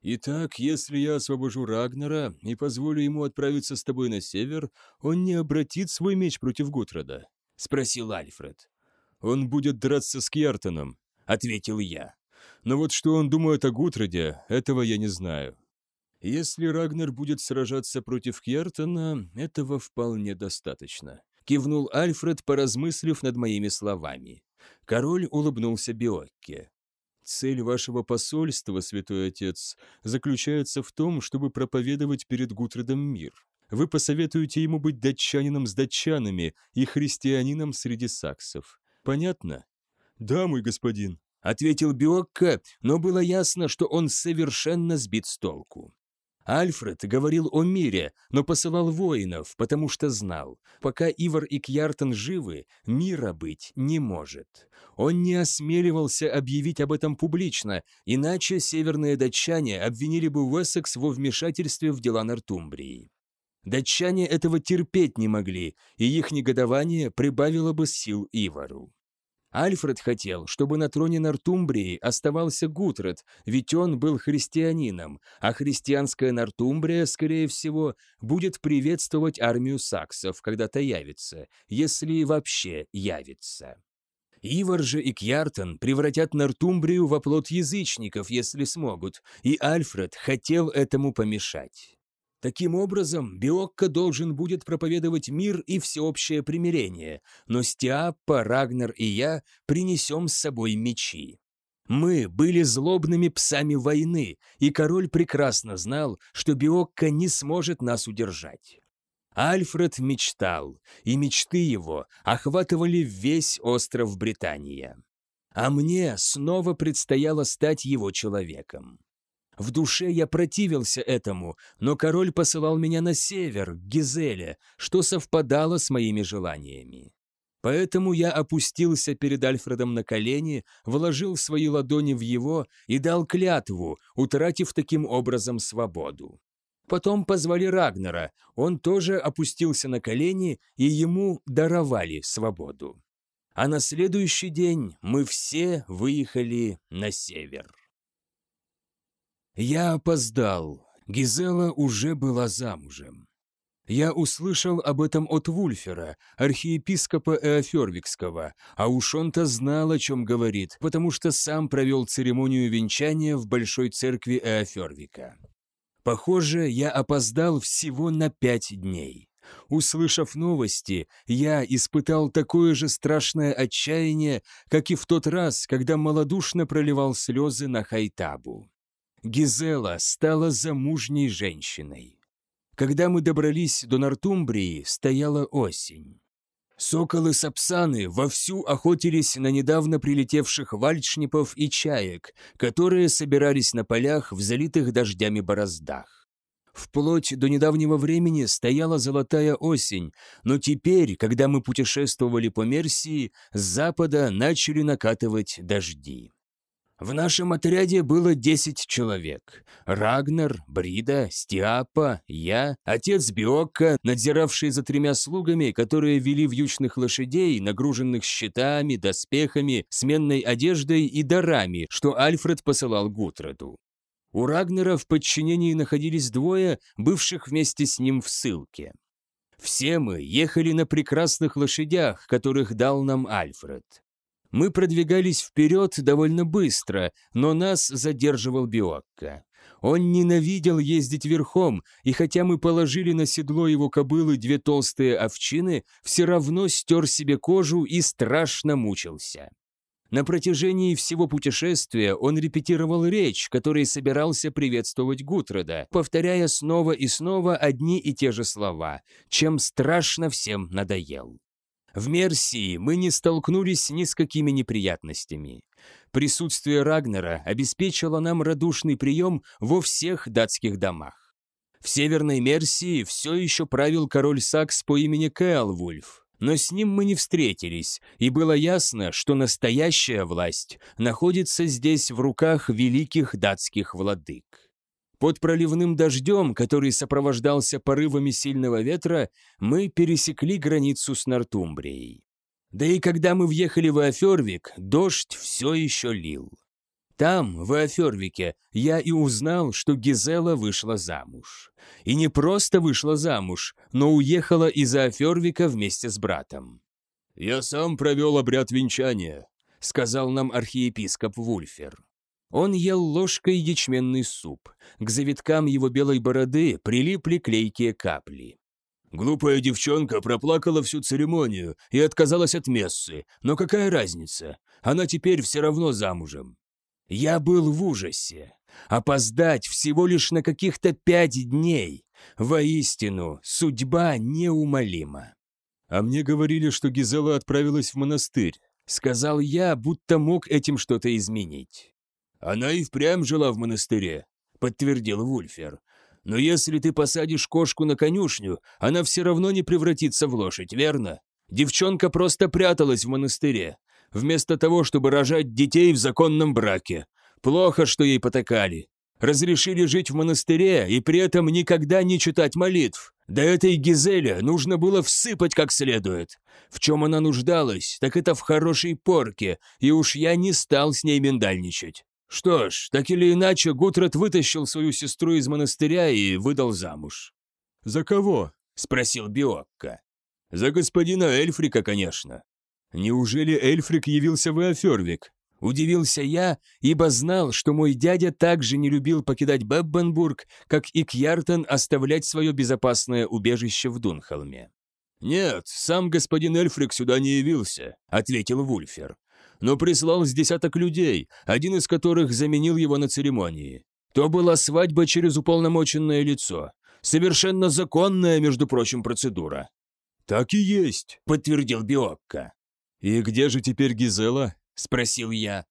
Итак, если я освобожу Рагнара и позволю ему отправиться с тобой на север, он не обратит свой меч против Гутрода? спросил Альфред. Он будет драться с Кьяртоном, ответил я. Но вот что он думает о Гутроде, этого я не знаю. Если Рагнар будет сражаться против Кьяртона, этого вполне достаточно. Кивнул Альфред, поразмыслив над моими словами. Король улыбнулся Биокке. Цель вашего посольства, святой отец, заключается в том, чтобы проповедовать перед Гутридом мир. Вы посоветуете ему быть датчанином с датчанами и христианином среди саксов. Понятно? «Да, мой господин», — ответил Биокко, но было ясно, что он совершенно сбит с толку. Альфред говорил о мире, но посылал воинов, потому что знал, пока Ивар и Кьяртон живы, мира быть не может. Он не осмеливался объявить об этом публично, иначе северные датчане обвинили бы Уэссекс во вмешательстве в дела Нортумбрии. Датчане этого терпеть не могли, и их негодование прибавило бы сил Ивару. Альфред хотел, чтобы на троне Нортумбрии оставался Гутред, ведь он был христианином, а христианская Нортумбрия, скорее всего, будет приветствовать армию саксов, когда-то явится, если вообще явится. Ивар же и Кьяртон превратят Нортумбрию в оплот язычников, если смогут, и Альфред хотел этому помешать. Таким образом, Биокко должен будет проповедовать мир и всеобщее примирение, но Стиаппа, Рагнар и я принесем с собой мечи. Мы были злобными псами войны, и король прекрасно знал, что Биокко не сможет нас удержать. Альфред мечтал, и мечты его охватывали весь остров Британия. А мне снова предстояло стать его человеком. В душе я противился этому, но король посылал меня на север, к Гизеле, что совпадало с моими желаниями. Поэтому я опустился перед Альфредом на колени, вложил свои ладони в его и дал клятву, утратив таким образом свободу. Потом позвали Рагнера, он тоже опустился на колени, и ему даровали свободу. А на следующий день мы все выехали на север. Я опоздал. Гизела уже была замужем. Я услышал об этом от Вульфера, архиепископа Эофервикского, а уж он-то знал, о чем говорит, потому что сам провел церемонию венчания в Большой церкви Эофервика. Похоже, я опоздал всего на пять дней. Услышав новости, я испытал такое же страшное отчаяние, как и в тот раз, когда малодушно проливал слезы на Хайтабу. Гизела стала замужней женщиной. Когда мы добрались до Нортумбрии, стояла осень. Соколы-сапсаны вовсю охотились на недавно прилетевших вальчнипов и чаек, которые собирались на полях в залитых дождями бороздах. Вплоть до недавнего времени стояла золотая осень, но теперь, когда мы путешествовали по Мерсии, с запада начали накатывать дожди. В нашем отряде было 10 человек. Рагнар, Брида, Стиапа, я, отец Биокка, надзиравший за тремя слугами, которые вели вьючных лошадей, нагруженных щитами, доспехами, сменной одеждой и дарами, что Альфред посылал Гутраду. У Рагнера в подчинении находились двое, бывших вместе с ним в ссылке. Все мы ехали на прекрасных лошадях, которых дал нам Альфред. Мы продвигались вперед довольно быстро, но нас задерживал Биокко. Он ненавидел ездить верхом, и хотя мы положили на седло его кобылы две толстые овчины, все равно стер себе кожу и страшно мучился. На протяжении всего путешествия он репетировал речь, которой собирался приветствовать Гутрода, повторяя снова и снова одни и те же слова, чем страшно всем надоел. В Мерсии мы не столкнулись ни с какими неприятностями. Присутствие Рагнера обеспечило нам радушный прием во всех датских домах. В Северной Мерсии все еще правил король Сакс по имени Кэлвульф, но с ним мы не встретились, и было ясно, что настоящая власть находится здесь в руках великих датских владык. Под проливным дождем, который сопровождался порывами сильного ветра, мы пересекли границу с Нортумбрией. Да и когда мы въехали в Афервик, дождь все еще лил. Там, в Афервике, я и узнал, что Гизела вышла замуж. И не просто вышла замуж, но уехала из Афервика вместе с братом. «Я сам провел обряд венчания», — сказал нам архиепископ Вульфер. Он ел ложкой ячменный суп. К завиткам его белой бороды прилипли клейкие капли. Глупая девчонка проплакала всю церемонию и отказалась от мессы, но какая разница? Она теперь все равно замужем. Я был в ужасе. Опоздать всего лишь на каких-то пять дней. Воистину, судьба неумолима. А мне говорили, что Гизела отправилась в монастырь, сказал я, будто мог этим что-то изменить. Она и впрямь жила в монастыре, подтвердил Вульфер. Но если ты посадишь кошку на конюшню, она все равно не превратится в лошадь, верно? Девчонка просто пряталась в монастыре, вместо того, чтобы рожать детей в законном браке. Плохо, что ей потакали. Разрешили жить в монастыре и при этом никогда не читать молитв. Да этой Гизеле нужно было всыпать как следует. В чем она нуждалась, так это в хорошей порке, и уж я не стал с ней миндальничать. Что ж, так или иначе, Гутрат вытащил свою сестру из монастыря и выдал замуж. «За кого?» – спросил Биокко. «За господина Эльфрика, конечно». «Неужели Эльфрик явился в Эофервик?» Удивился я, ибо знал, что мой дядя также не любил покидать Беббенбург, как и Кьяртон оставлять свое безопасное убежище в Дунхолме. «Нет, сам господин Эльфрик сюда не явился», — ответил Вульфер. «Но прислал с десяток людей, один из которых заменил его на церемонии. То была свадьба через уполномоченное лицо. Совершенно законная, между прочим, процедура». «Так и есть», — подтвердил Биокко. «И где же теперь Гизела?» — спросил я.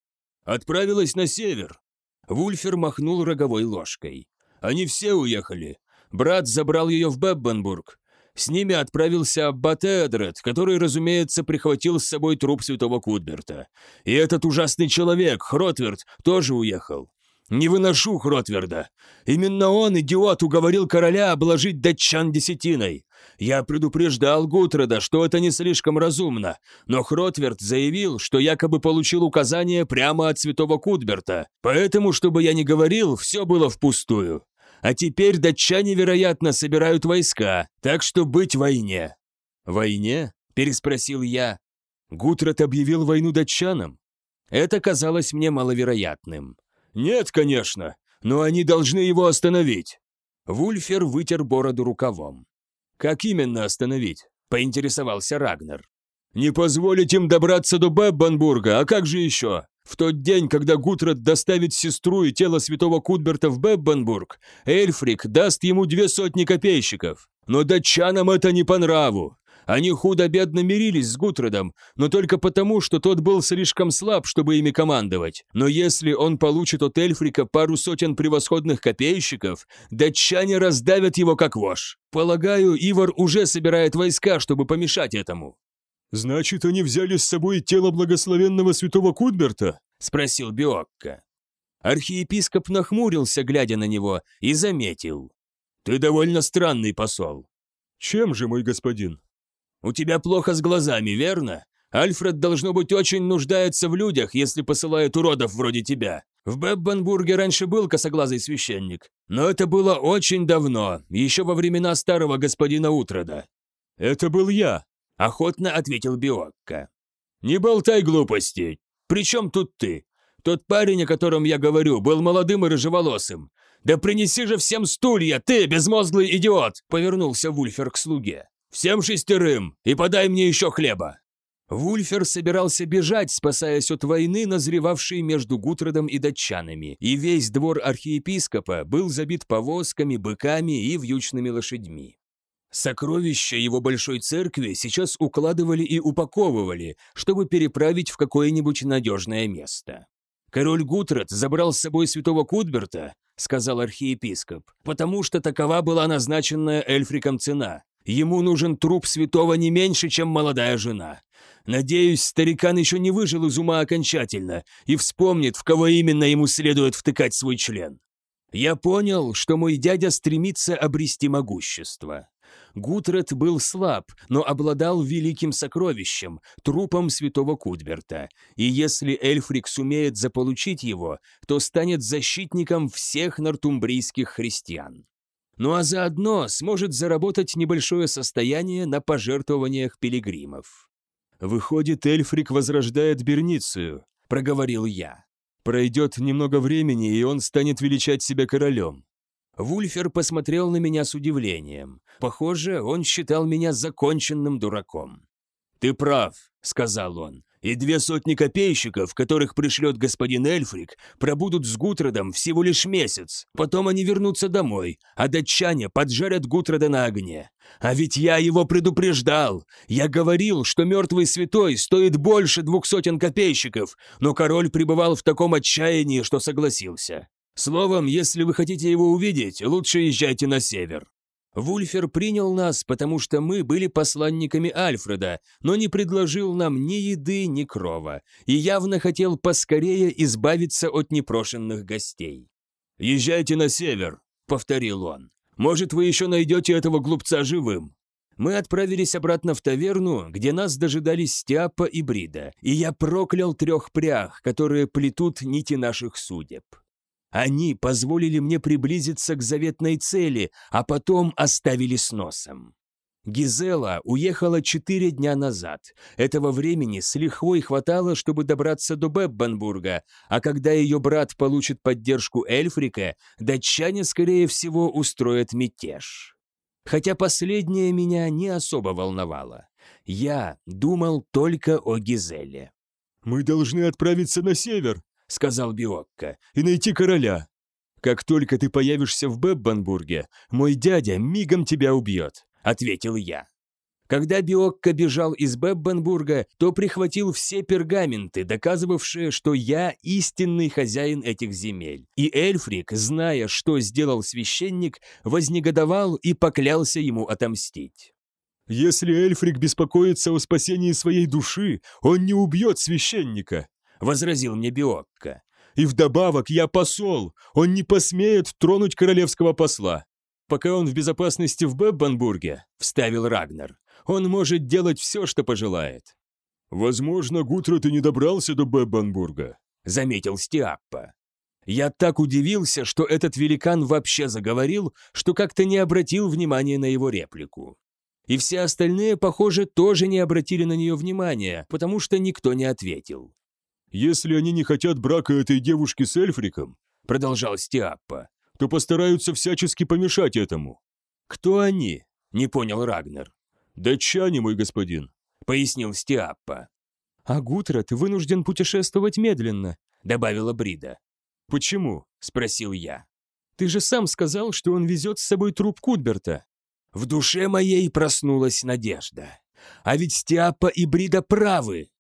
«Отправилась на север». Вульфер махнул роговой ложкой. «Они все уехали. Брат забрал ее в Беббенбург. С ними отправился Аббат Эдред, который, разумеется, прихватил с собой труп святого Кудберта. И этот ужасный человек, Хротверд, тоже уехал. Не выношу Хротверда. Именно он, идиот, уговорил короля обложить датчан десятиной. Я предупреждал Гутреда, что это не слишком разумно, но Хротверд заявил, что якобы получил указание прямо от святого Кудберта. Поэтому, чтобы я не говорил, все было впустую. А теперь датчане, вероятно, собирают войска, так что быть войне». «Войне?» – переспросил я. Гутред объявил войну датчанам. Это казалось мне маловероятным. «Нет, конечно, но они должны его остановить». Вульфер вытер бороду рукавом. «Как именно остановить?» – поинтересовался Рагнер. «Не позволить им добраться до Беббенбурга, а как же еще? В тот день, когда Гутред доставит сестру и тело святого Кудберта в Беббенбург, Эльфрик даст ему две сотни копейщиков. Но датчанам это не по нраву. Они худо-бедно мирились с Гутредом, но только потому, что тот был слишком слаб, чтобы ими командовать. Но если он получит от Эльфрика пару сотен превосходных копейщиков, датчане раздавят его как вож. Полагаю, Ивар уже собирает войска, чтобы помешать этому. «Значит, они взяли с собой тело благословенного святого Кудберта?» – спросил Биокко. Архиепископ нахмурился, глядя на него, и заметил. «Ты довольно странный посол». «Чем же, мой господин?» У тебя плохо с глазами, верно? Альфред, должно быть, очень нуждается в людях, если посылает уродов вроде тебя. В Беббенбурге раньше был косоглазый священник, но это было очень давно, еще во времена старого господина Утрода». «Это был я», — охотно ответил Биокко. «Не болтай глупостей. Причем тут ты? Тот парень, о котором я говорю, был молодым и рыжеволосым. Да принеси же всем стулья, ты, безмозглый идиот!» — повернулся Вульфер к слуге. Всем шестерым! И подай мне еще хлеба!» Вульфер собирался бежать, спасаясь от войны, назревавшей между Гутродом и датчанами, и весь двор архиепископа был забит повозками, быками и вьючными лошадьми. Сокровища его большой церкви сейчас укладывали и упаковывали, чтобы переправить в какое-нибудь надежное место. «Король Гутрод забрал с собой святого Кудберта», — сказал архиепископ, «потому что такова была назначенная Эльфриком цена. Ему нужен труп святого не меньше, чем молодая жена. Надеюсь, старикан еще не выжил из ума окончательно и вспомнит, в кого именно ему следует втыкать свой член. Я понял, что мой дядя стремится обрести могущество. Гутред был слаб, но обладал великим сокровищем, трупом святого Кудберта, и если Эльфрик сумеет заполучить его, то станет защитником всех нортумбрийских христиан ну а заодно сможет заработать небольшое состояние на пожертвованиях пилигримов. «Выходит, Эльфрик возрождает Берницию», — проговорил я. «Пройдет немного времени, и он станет величать себя королем». Вульфер посмотрел на меня с удивлением. Похоже, он считал меня законченным дураком. «Ты прав», — сказал он. И две сотни копейщиков, которых пришлет господин Эльфрик, пробудут с Гутродом всего лишь месяц. Потом они вернутся домой, а датчане поджарят Гутрода на огне. А ведь я его предупреждал. Я говорил, что мертвый святой стоит больше двух сотен копейщиков, но король пребывал в таком отчаянии, что согласился. Словом, если вы хотите его увидеть, лучше езжайте на север. Вульфер принял нас, потому что мы были посланниками Альфреда, но не предложил нам ни еды, ни крова, и явно хотел поскорее избавиться от непрошенных гостей. «Езжайте на север», — повторил он. «Может, вы еще найдете этого глупца живым». Мы отправились обратно в таверну, где нас дожидались Стяпа и Брида, и я проклял трех прях, которые плетут нити наших судеб. Они позволили мне приблизиться к заветной цели, а потом оставили с носом. Гизела уехала четыре дня назад. Этого времени с лихвой хватало, чтобы добраться до Беббенбурга, а когда ее брат получит поддержку Эльфрика, датчане, скорее всего, устроят мятеж. Хотя последнее меня не особо волновало. Я думал только о Гизеле. «Мы должны отправиться на север», сказал Биокко, — «и найти короля. Как только ты появишься в Беббанбурге, мой дядя мигом тебя убьет», — ответил я. Когда Биокко бежал из Беббенбурга, то прихватил все пергаменты, доказывавшие, что я истинный хозяин этих земель. И Эльфрик, зная, что сделал священник, вознегодовал и поклялся ему отомстить. «Если Эльфрик беспокоится о спасении своей души, он не убьет священника», возразил мне Биокко. «И вдобавок я посол, он не посмеет тронуть королевского посла. Пока он в безопасности в Беббанбурге», — вставил Рагнар, «он может делать все, что пожелает». «Возможно, Гутро ты не добрался до Беббанбурга», — заметил Стиаппа. Я так удивился, что этот великан вообще заговорил, что как-то не обратил внимания на его реплику. И все остальные, похоже, тоже не обратили на нее внимания, потому что никто не ответил. «Если они не хотят брака этой девушки с Эльфриком», — продолжал Стиаппа, «то постараются всячески помешать этому». «Кто они?» — не понял Рагнер. «Датчане, мой господин», — пояснил Стиаппа. «А Гутрат вынужден путешествовать медленно», — добавила Брида. «Почему?» — спросил я. «Ты же сам сказал, что он везет с собой труп Кутберта». В душе моей проснулась надежда. А ведь Стиаппа и Брида правы.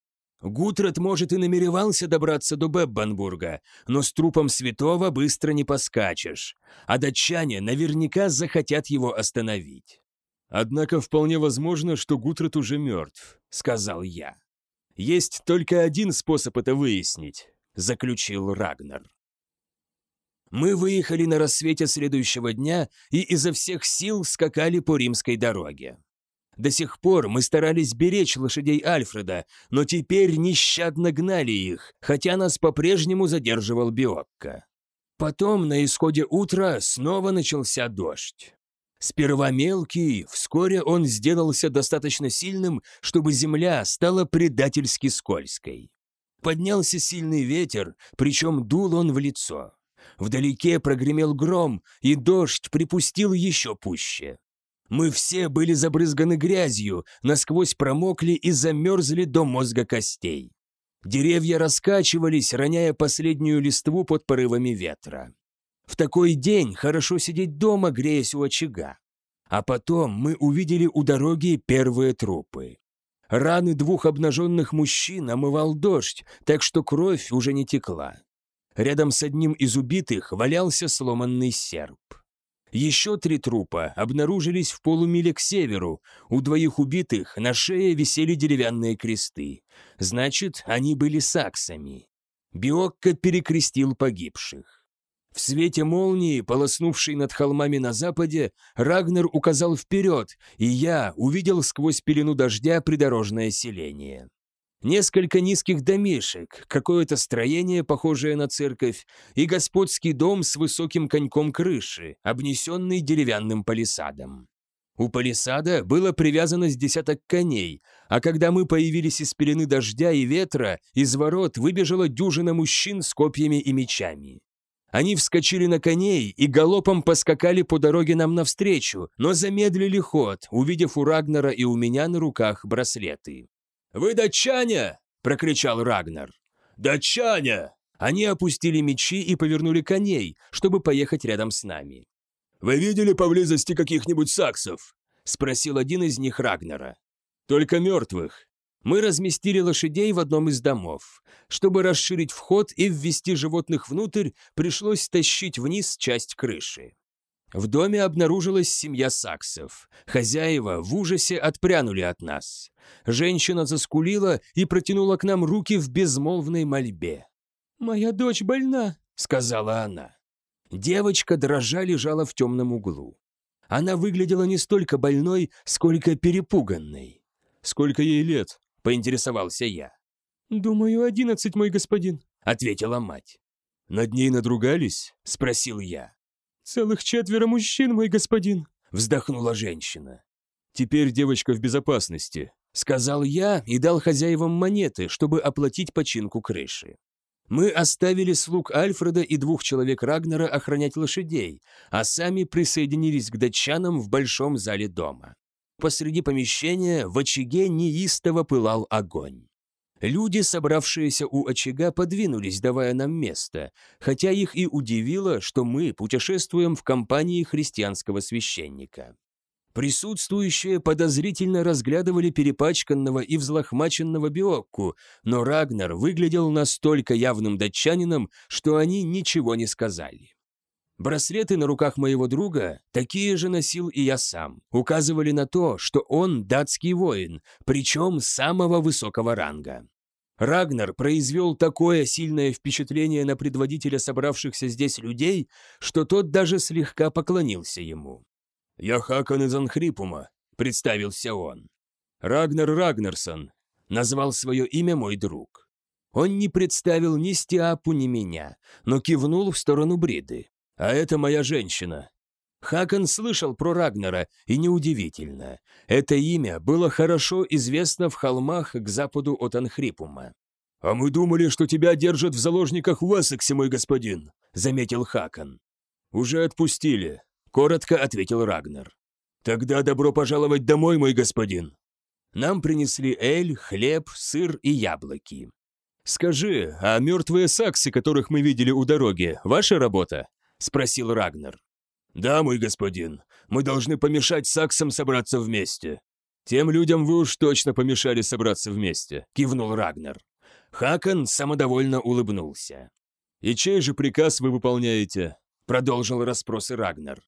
Гутрат, может, и намеревался добраться до Беббанбурга, но с трупом святого быстро не поскачешь, а датчане наверняка захотят его остановить. «Однако вполне возможно, что Гутрат уже мертв», — сказал я. «Есть только один способ это выяснить», — заключил Рагнар. Мы выехали на рассвете следующего дня и изо всех сил скакали по римской дороге. До сих пор мы старались беречь лошадей Альфреда, но теперь нещадно гнали их, хотя нас по-прежнему задерживал Биокко. Потом, на исходе утра, снова начался дождь. Сперва мелкий, вскоре он сделался достаточно сильным, чтобы земля стала предательски скользкой. Поднялся сильный ветер, причем дул он в лицо. Вдалеке прогремел гром, и дождь припустил еще пуще. Мы все были забрызганы грязью, насквозь промокли и замерзли до мозга костей. Деревья раскачивались, роняя последнюю листву под порывами ветра. В такой день хорошо сидеть дома, греясь у очага. А потом мы увидели у дороги первые трупы. Раны двух обнаженных мужчин омывал дождь, так что кровь уже не текла. Рядом с одним из убитых валялся сломанный серп. Еще три трупа обнаружились в полумиле к северу. У двоих убитых на шее висели деревянные кресты. Значит, они были саксами. Биокко перекрестил погибших. В свете молнии, полоснувшей над холмами на западе, Рагнер указал вперед, и я увидел сквозь пелену дождя придорожное селение. Несколько низких домишек, какое-то строение, похожее на церковь, и господский дом с высоким коньком крыши, обнесенный деревянным палисадом. У палисада было привязано с десяток коней, а когда мы появились из пелены дождя и ветра, из ворот выбежала дюжина мужчин с копьями и мечами. Они вскочили на коней и галопом поскакали по дороге нам навстречу, но замедлили ход, увидев у Рагнера и у меня на руках браслеты. «Вы датчане!» — прокричал Рагнар. «Датчане!» Они опустили мечи и повернули коней, чтобы поехать рядом с нами. «Вы видели поблизости каких-нибудь саксов?» — спросил один из них Рагнара. «Только мертвых. Мы разместили лошадей в одном из домов. Чтобы расширить вход и ввести животных внутрь, пришлось тащить вниз часть крыши. В доме обнаружилась семья саксов. Хозяева в ужасе отпрянули от нас. Женщина заскулила и протянула к нам руки в безмолвной мольбе. «Моя дочь больна», — сказала она. Девочка дрожа лежала в темном углу. Она выглядела не столько больной, сколько перепуганной. «Сколько ей лет?» — поинтересовался я. «Думаю, одиннадцать, мой господин», — ответила мать. «Над ней надругались?» — спросил я. «Целых четверо мужчин, мой господин», — вздохнула женщина. «Теперь девочка в безопасности», — сказал я и дал хозяевам монеты, чтобы оплатить починку крыши. Мы оставили слуг Альфреда и двух человек Рагнера охранять лошадей, а сами присоединились к датчанам в большом зале дома. Посреди помещения в очаге неистово пылал огонь. Люди, собравшиеся у очага, подвинулись, давая нам место, хотя их и удивило, что мы путешествуем в компании христианского священника. Присутствующие подозрительно разглядывали перепачканного и взлохмаченного Биокку, но Рагнар выглядел настолько явным датчанином, что они ничего не сказали. Браслеты на руках моего друга, такие же носил и я сам, указывали на то, что он датский воин, причем самого высокого ранга. Рагнар произвел такое сильное впечатление на предводителя собравшихся здесь людей, что тот даже слегка поклонился ему. «Я Хакан из Анхрипума», — представился он. «Рагнар Рагнарсон», — назвал свое имя мой друг. Он не представил ни Стиапу, ни меня, но кивнул в сторону Бриды. «А это моя женщина». Хакан слышал про Рагнара, и неудивительно. Это имя было хорошо известно в холмах к западу от Анхрипума. «А мы думали, что тебя держат в заложниках в Эссексе, мой господин», — заметил Хакан. «Уже отпустили», коротко ответил Рагнар. «Тогда добро пожаловать домой, мой господин!» Нам принесли эль, хлеб, сыр и яблоки. «Скажи, а мертвые саксы, которых мы видели у дороги, ваша работа?» — спросил Рагнар. «Да, мой господин, мы должны помешать саксам собраться вместе». «Тем людям вы уж точно помешали собраться вместе», — кивнул Рагнар. Хакон самодовольно улыбнулся. «И чей же приказ вы выполняете?» — продолжил расспросы Рагнар.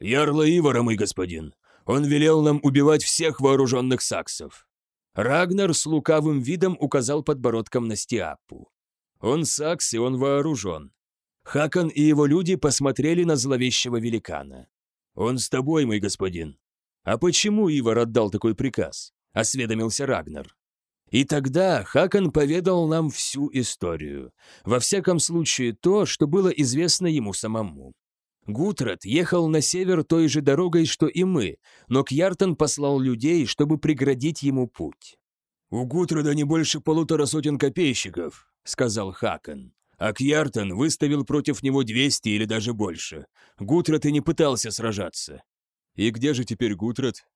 «Ярла Ивара, мой господин. Он велел нам убивать всех вооруженных саксов». Рагнар с лукавым видом указал подбородком на Стиапу. «Он сакс, и он вооружен». Хакон и его люди посмотрели на зловещего великана. «Он с тобой, мой господин». «А почему Ивар отдал такой приказ?» — осведомился Рагнар. И тогда Хакон поведал нам всю историю. Во всяком случае, то, что было известно ему самому. Гутрат ехал на север той же дорогой, что и мы, но Кьяртон послал людей, чтобы преградить ему путь. «У Гутрада не больше полутора сотен копейщиков», — сказал Хакон. А Кьяртон выставил против него 200 или даже больше. Гутрат и не пытался сражаться. «И где же теперь Гутрат?»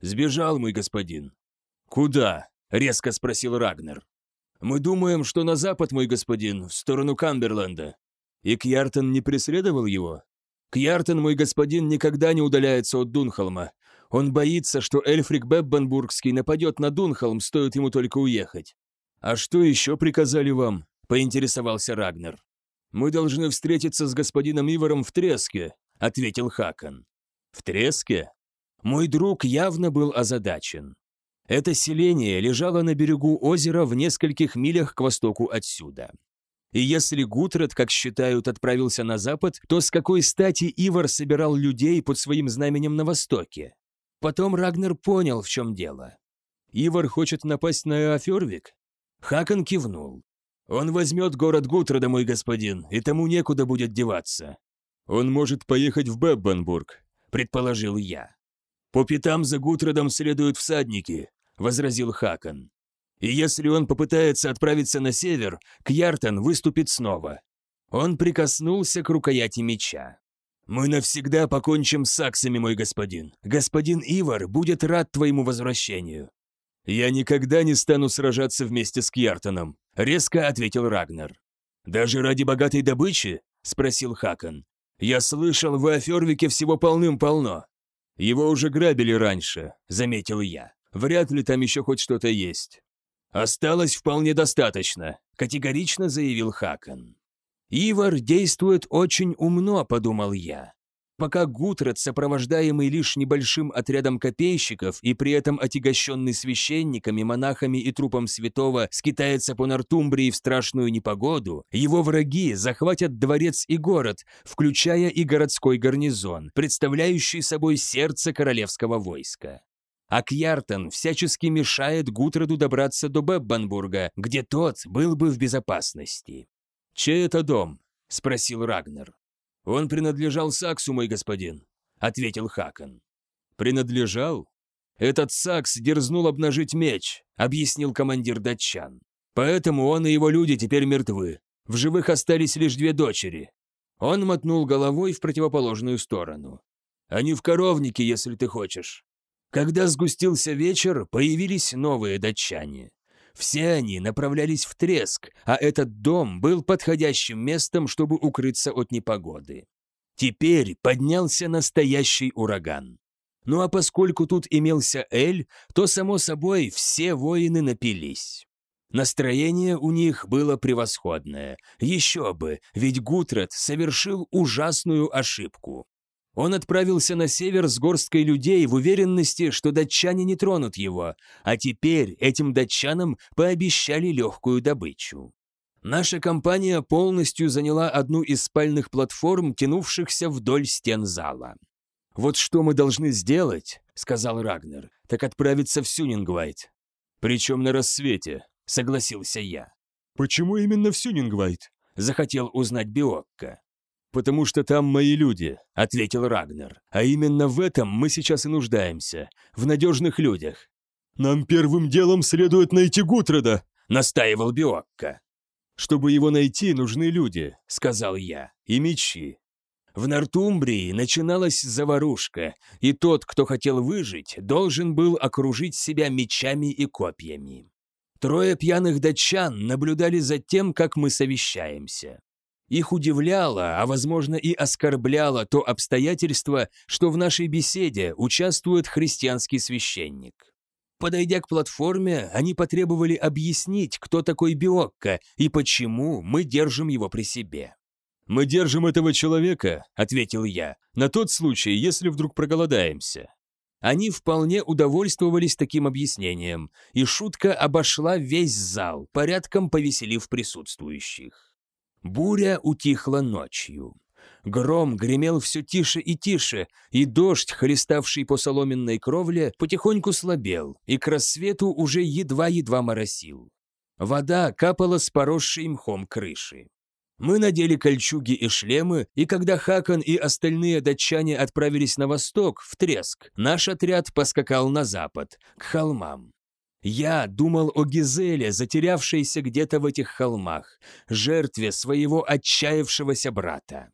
«Сбежал, мой господин». «Куда?» — резко спросил Рагнер. «Мы думаем, что на запад, мой господин, в сторону Камберленда». «И Кьяртон не преследовал его?» Кьяртен, мой господин, никогда не удаляется от Дунхолма. Он боится, что Эльфрик Беббенбургский нападет на Дунхолм, стоит ему только уехать. А что еще приказали вам? Поинтересовался Рагнер. Мы должны встретиться с господином Иваром в Треске, ответил Хакон. В Треске? Мой друг явно был озадачен. Это селение лежало на берегу озера в нескольких милях к востоку отсюда. И если Гутред, как считают, отправился на запад, то с какой стати Ивар собирал людей под своим знаменем на востоке? Потом Рагнер понял, в чем дело. Ивар хочет напасть на Афервик? Хакон кивнул. Он возьмет город Гутреда, мой господин, и тому некуда будет деваться. Он может поехать в Беббенбург, предположил я. По пятам за Гутредом следуют всадники, возразил Хакон. И если он попытается отправиться на север, Кьяртон выступит снова. Он прикоснулся к рукояти меча. «Мы навсегда покончим с саксами, мой господин. Господин Ивар будет рад твоему возвращению». «Я никогда не стану сражаться вместе с Кьяртоном», — резко ответил Рагнар. «Даже ради богатой добычи?» — спросил Хакон. «Я слышал, в Афервике всего полным-полно». «Его уже грабили раньше», — заметил я. «Вряд ли там еще хоть что-то есть». «Осталось вполне достаточно», — категорично заявил Хакон. «Ивар действует очень умно», — подумал я. Пока Гутред, сопровождаемый лишь небольшим отрядом копейщиков и при этом отягощенный священниками, монахами и трупом святого, скитается по Нортумбрии в страшную непогоду, его враги захватят дворец и город, включая и городской гарнизон, представляющий собой сердце королевского войска. А Кьяртон всячески мешает Гутреду добраться до Беббанбурга, где тот был бы в безопасности. «Чей это дом?» – спросил Рагнер. «Он принадлежал Саксу, мой господин», — ответил Хакон. «Принадлежал? Этот Сакс дерзнул обнажить меч», — объяснил командир датчан. «Поэтому он и его люди теперь мертвы. В живых остались лишь две дочери». Он мотнул головой в противоположную сторону. «Они в коровнике, если ты хочешь». Когда сгустился вечер, появились новые датчане. Все они направлялись в Треск, а этот дом был подходящим местом, чтобы укрыться от непогоды. Теперь поднялся настоящий ураган. Ну а поскольку тут имелся Эль, то, само собой, все воины напились. Настроение у них было превосходное. Еще бы, ведь Гутред совершил ужасную ошибку. Он отправился на север с горсткой людей в уверенности, что датчане не тронут его, а теперь этим датчанам пообещали легкую добычу. Наша компания полностью заняла одну из спальных платформ, тянувшихся вдоль стен зала. «Вот что мы должны сделать», — сказал Рагнер, — «так отправиться в Сюнингвайт». «Причем на рассвете», — согласился я. «Почему именно в Сюнингвайт?» — захотел узнать Биокко. «Потому что там мои люди», — ответил Рагнер. «А именно в этом мы сейчас и нуждаемся, в надежных людях». «Нам первым делом следует найти Гутреда», — настаивал Биокко. «Чтобы его найти, нужны люди», — сказал я, — «и мечи». В Нортумбрии начиналась заварушка, и тот, кто хотел выжить, должен был окружить себя мечами и копьями. Трое пьяных датчан наблюдали за тем, как мы совещаемся. Их удивляло, а возможно и оскорбляло то обстоятельство, что в нашей беседе участвует христианский священник. Подойдя к платформе, они потребовали объяснить, кто такой Биокко и почему мы держим его при себе. «Мы держим этого человека», — ответил я, — «на тот случай, если вдруг проголодаемся». Они вполне удовольствовались таким объяснением, и шутка обошла весь зал, порядком повеселив присутствующих. Буря утихла ночью. Гром гремел все тише и тише, и дождь, хлеставший по соломенной кровле, потихоньку слабел, и к рассвету уже едва-едва моросил. Вода капала с поросшей мхом крыши. Мы надели кольчуги и шлемы, и когда Хакон и остальные датчане отправились на восток, в Треск, наш отряд поскакал на запад, к холмам. Я думал о Гизеле, затерявшейся где-то в этих холмах, жертве своего отчаявшегося брата.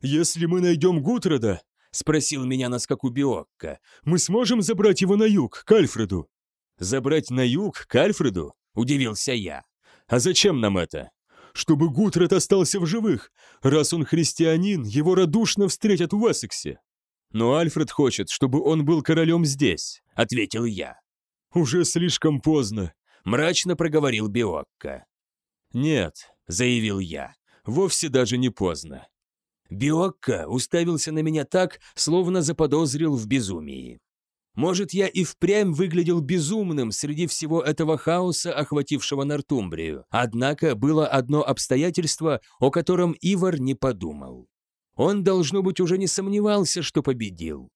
«Если мы найдем Гутрода, — спросил меня на скаку Биокко, — мы сможем забрать его на юг, к Альфреду?» «Забрать на юг, к Альфреду?» — удивился я. «А зачем нам это?» «Чтобы Гутред остался в живых. Раз он христианин, его радушно встретят в Уэссексе». «Но Альфред хочет, чтобы он был королем здесь», — ответил я. «Уже слишком поздно», — мрачно проговорил Биокко. «Нет», — заявил я, — «вовсе даже не поздно». Биокко уставился на меня так, словно заподозрил в безумии. Может, я и впрямь выглядел безумным среди всего этого хаоса, охватившего Нортумбрию, однако было одно обстоятельство, о котором Ивар не подумал. Он, должно быть, уже не сомневался, что победил.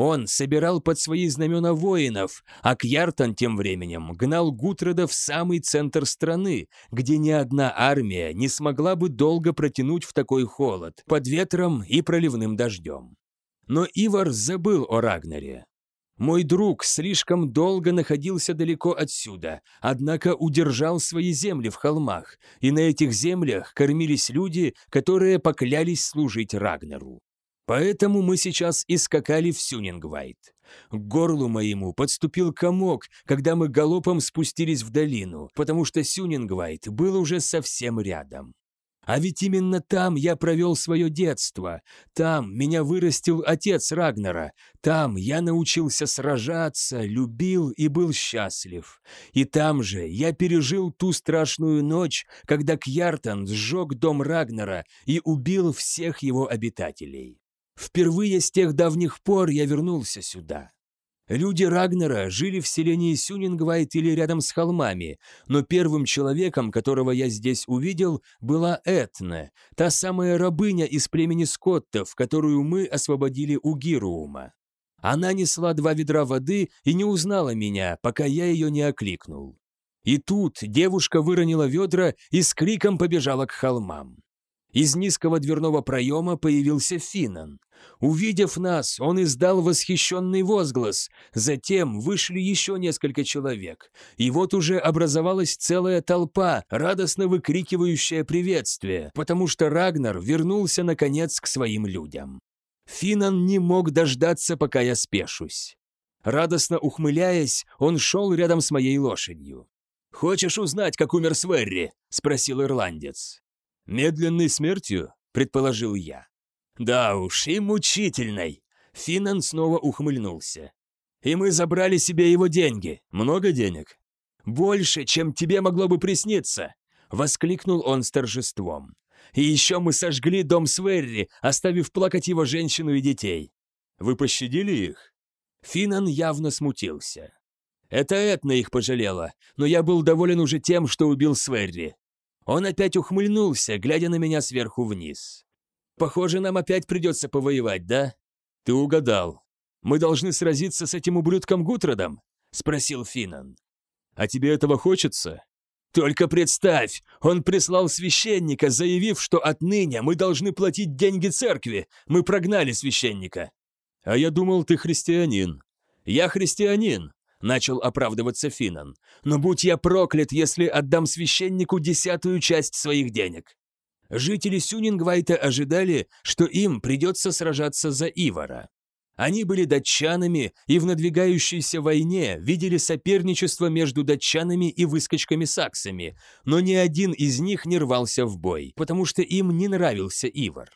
Он собирал под свои знамена воинов, а Кьяртан тем временем гнал Гутреда в самый центр страны, где ни одна армия не смогла бы долго протянуть в такой холод, под ветром и проливным дождем. Но Ивар забыл о Рагнаре. Мой друг слишком долго находился далеко отсюда, однако удержал свои земли в холмах, и на этих землях кормились люди, которые поклялись служить Рагнару. Поэтому мы сейчас и скакали в Сюнингвайт. К горлу моему подступил комок, когда мы галопом спустились в долину, потому что Сюнингвайт был уже совсем рядом. А ведь именно там я провел свое детство. Там меня вырастил отец Рагнера. Там я научился сражаться, любил и был счастлив. И там же я пережил ту страшную ночь, когда Кьяртан сжег дом Рагнера и убил всех его обитателей. Впервые с тех давних пор я вернулся сюда. Люди Рагнера жили в селении Сюнингвайт или рядом с холмами, но первым человеком, которого я здесь увидел, была Этна, та самая рабыня из племени скоттов, которую мы освободили у Гируума. Она несла два ведра воды и не узнала меня, пока я ее не окликнул. И тут девушка выронила ведра и с криком побежала к холмам. Из низкого дверного проема появился Финан. Увидев нас, он издал восхищенный возглас. Затем вышли еще несколько человек. И вот уже образовалась целая толпа, радостно выкрикивающая приветствие, потому что Рагнар вернулся, наконец, к своим людям. Финан не мог дождаться, пока я спешусь. Радостно ухмыляясь, он шел рядом с моей лошадью. «Хочешь узнать, как умер Сверри?» – спросил ирландец. «Медленной смертью?» – предположил я. «Да уж, и мучительной!» Финнан снова ухмыльнулся. «И мы забрали себе его деньги. Много денег?» «Больше, чем тебе могло бы присниться!» — воскликнул он с торжеством. «И еще мы сожгли дом Сверри, оставив плакать его женщину и детей. Вы пощадили их?» Финнан явно смутился. «Это Этна их пожалела, но я был доволен уже тем, что убил Сверри». Он опять ухмыльнулся, глядя на меня сверху вниз. Похоже, нам опять придется повоевать, да? Ты угадал. Мы должны сразиться с этим ублюдком Гутродом? Спросил Финан. А тебе этого хочется? Только представь, он прислал священника, заявив, что отныне мы должны платить деньги церкви. Мы прогнали священника. А я думал, ты христианин. Я христианин, начал оправдываться Финан. Но будь я проклят, если отдам священнику десятую часть своих денег. Жители Сюнингвайта ожидали, что им придется сражаться за Ивара. Они были датчанами и в надвигающейся войне видели соперничество между датчанами и выскочками-саксами, но ни один из них не рвался в бой, потому что им не нравился Ивар.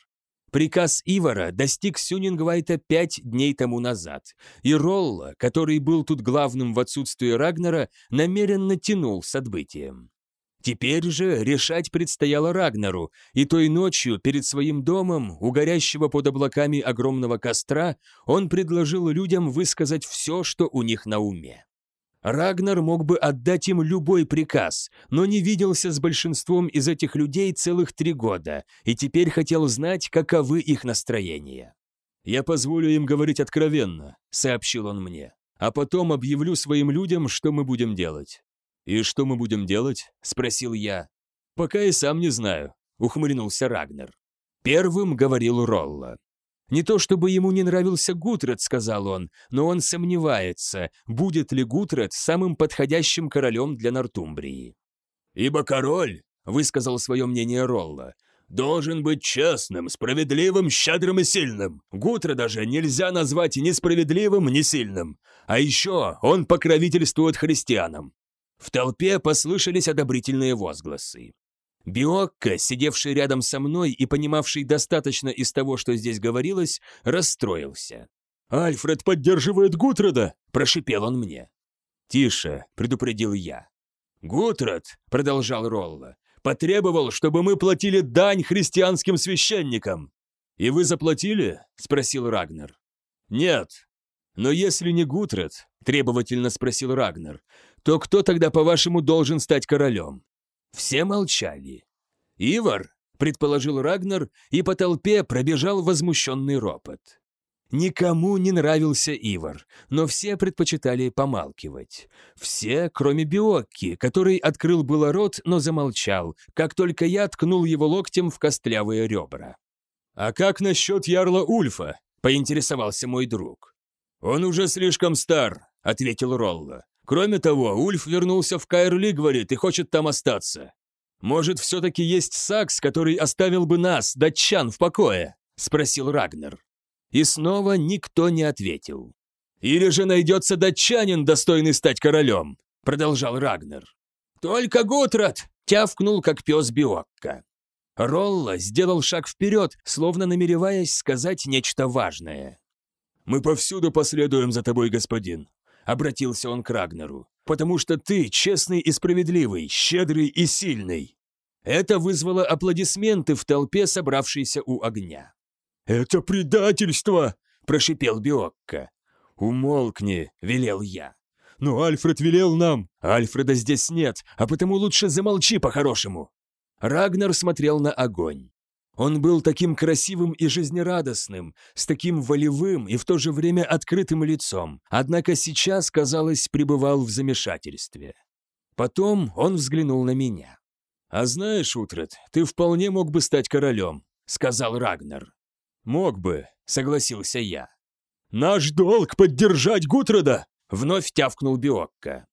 Приказ Ивара достиг Сюнингвайта пять дней тому назад, и Ролла, который был тут главным в отсутствии Рагнера, намеренно тянул с отбытием. Теперь же решать предстояло Рагнару, и той ночью перед своим домом, у горящего под облаками огромного костра, он предложил людям высказать все, что у них на уме. Рагнар мог бы отдать им любой приказ, но не виделся с большинством из этих людей целых три года, и теперь хотел знать, каковы их настроения. «Я позволю им говорить откровенно», — сообщил он мне, «а потом объявлю своим людям, что мы будем делать. «И что мы будем делать?» – спросил я. «Пока и сам не знаю», – ухмыльнулся Рагнер. Первым говорил Ролла. «Не то чтобы ему не нравился Гутред», — сказал он, «но он сомневается, будет ли Гутред самым подходящим королем для Нортумбрии». «Ибо король», — высказал свое мнение Ролла, «должен быть честным, справедливым, щедрым и сильным. Гутра даже нельзя назвать ни справедливым, ни сильным. А еще он покровительствует христианам. В толпе послышались одобрительные возгласы. Биокко, сидевший рядом со мной и понимавший достаточно из того, что здесь говорилось, расстроился. «Альфред поддерживает Гутрода!» – прошипел он мне. «Тише», – предупредил я. «Гутрод», – продолжал Ролла, – «потребовал, чтобы мы платили дань христианским священникам». «И вы заплатили?» – спросил Рагнер. «Нет». «Но если не Гутред», – требовательно спросил Рагнер, то кто тогда, по-вашему, должен стать королем?» Все молчали. «Ивар», — предположил Рагнар, и по толпе пробежал возмущенный ропот. Никому не нравился Ивар, но все предпочитали помалкивать. Все, кроме Биокки, который открыл было рот, но замолчал, как только я ткнул его локтем в костлявые ребра. «А как насчет ярла Ульфа?» — поинтересовался мой друг. «Он уже слишком стар», — ответил Ролла. Кроме того, Ульф вернулся в Кайрли, говорит, и хочет там остаться. Может, все-таки есть Сакс, который оставил бы нас, датчан, в покое?» – спросил Рагнер. И снова никто не ответил. «Или же найдется датчанин, достойный стать королем», — продолжал Рагнер. «Только Гутрат!» — тявкнул, как пес Биокка. Ролла сделал шаг вперед, словно намереваясь сказать нечто важное. «Мы повсюду последуем за тобой, господин», — обратился он к Рагнеру, «потому что ты честный и справедливый, щедрый и сильный». Это вызвало аплодисменты в толпе, собравшейся у огня. «Это предательство!» – прошипел Биокко. «Умолкни», – велел я. «Но Альфред велел нам...» «Альфреда здесь нет, а потому лучше замолчи по-хорошему». Рагнар смотрел на огонь. Он был таким красивым и жизнерадостным, с таким волевым и в то же время открытым лицом, однако сейчас, казалось, пребывал в замешательстве. Потом он взглянул на меня. «А знаешь, Утрат, ты вполне мог бы стать королем», — сказал Рагнар. «Мог бы», — согласился я. «Наш долг — поддержать Гутрада!» — вновь тявкнул Биокко.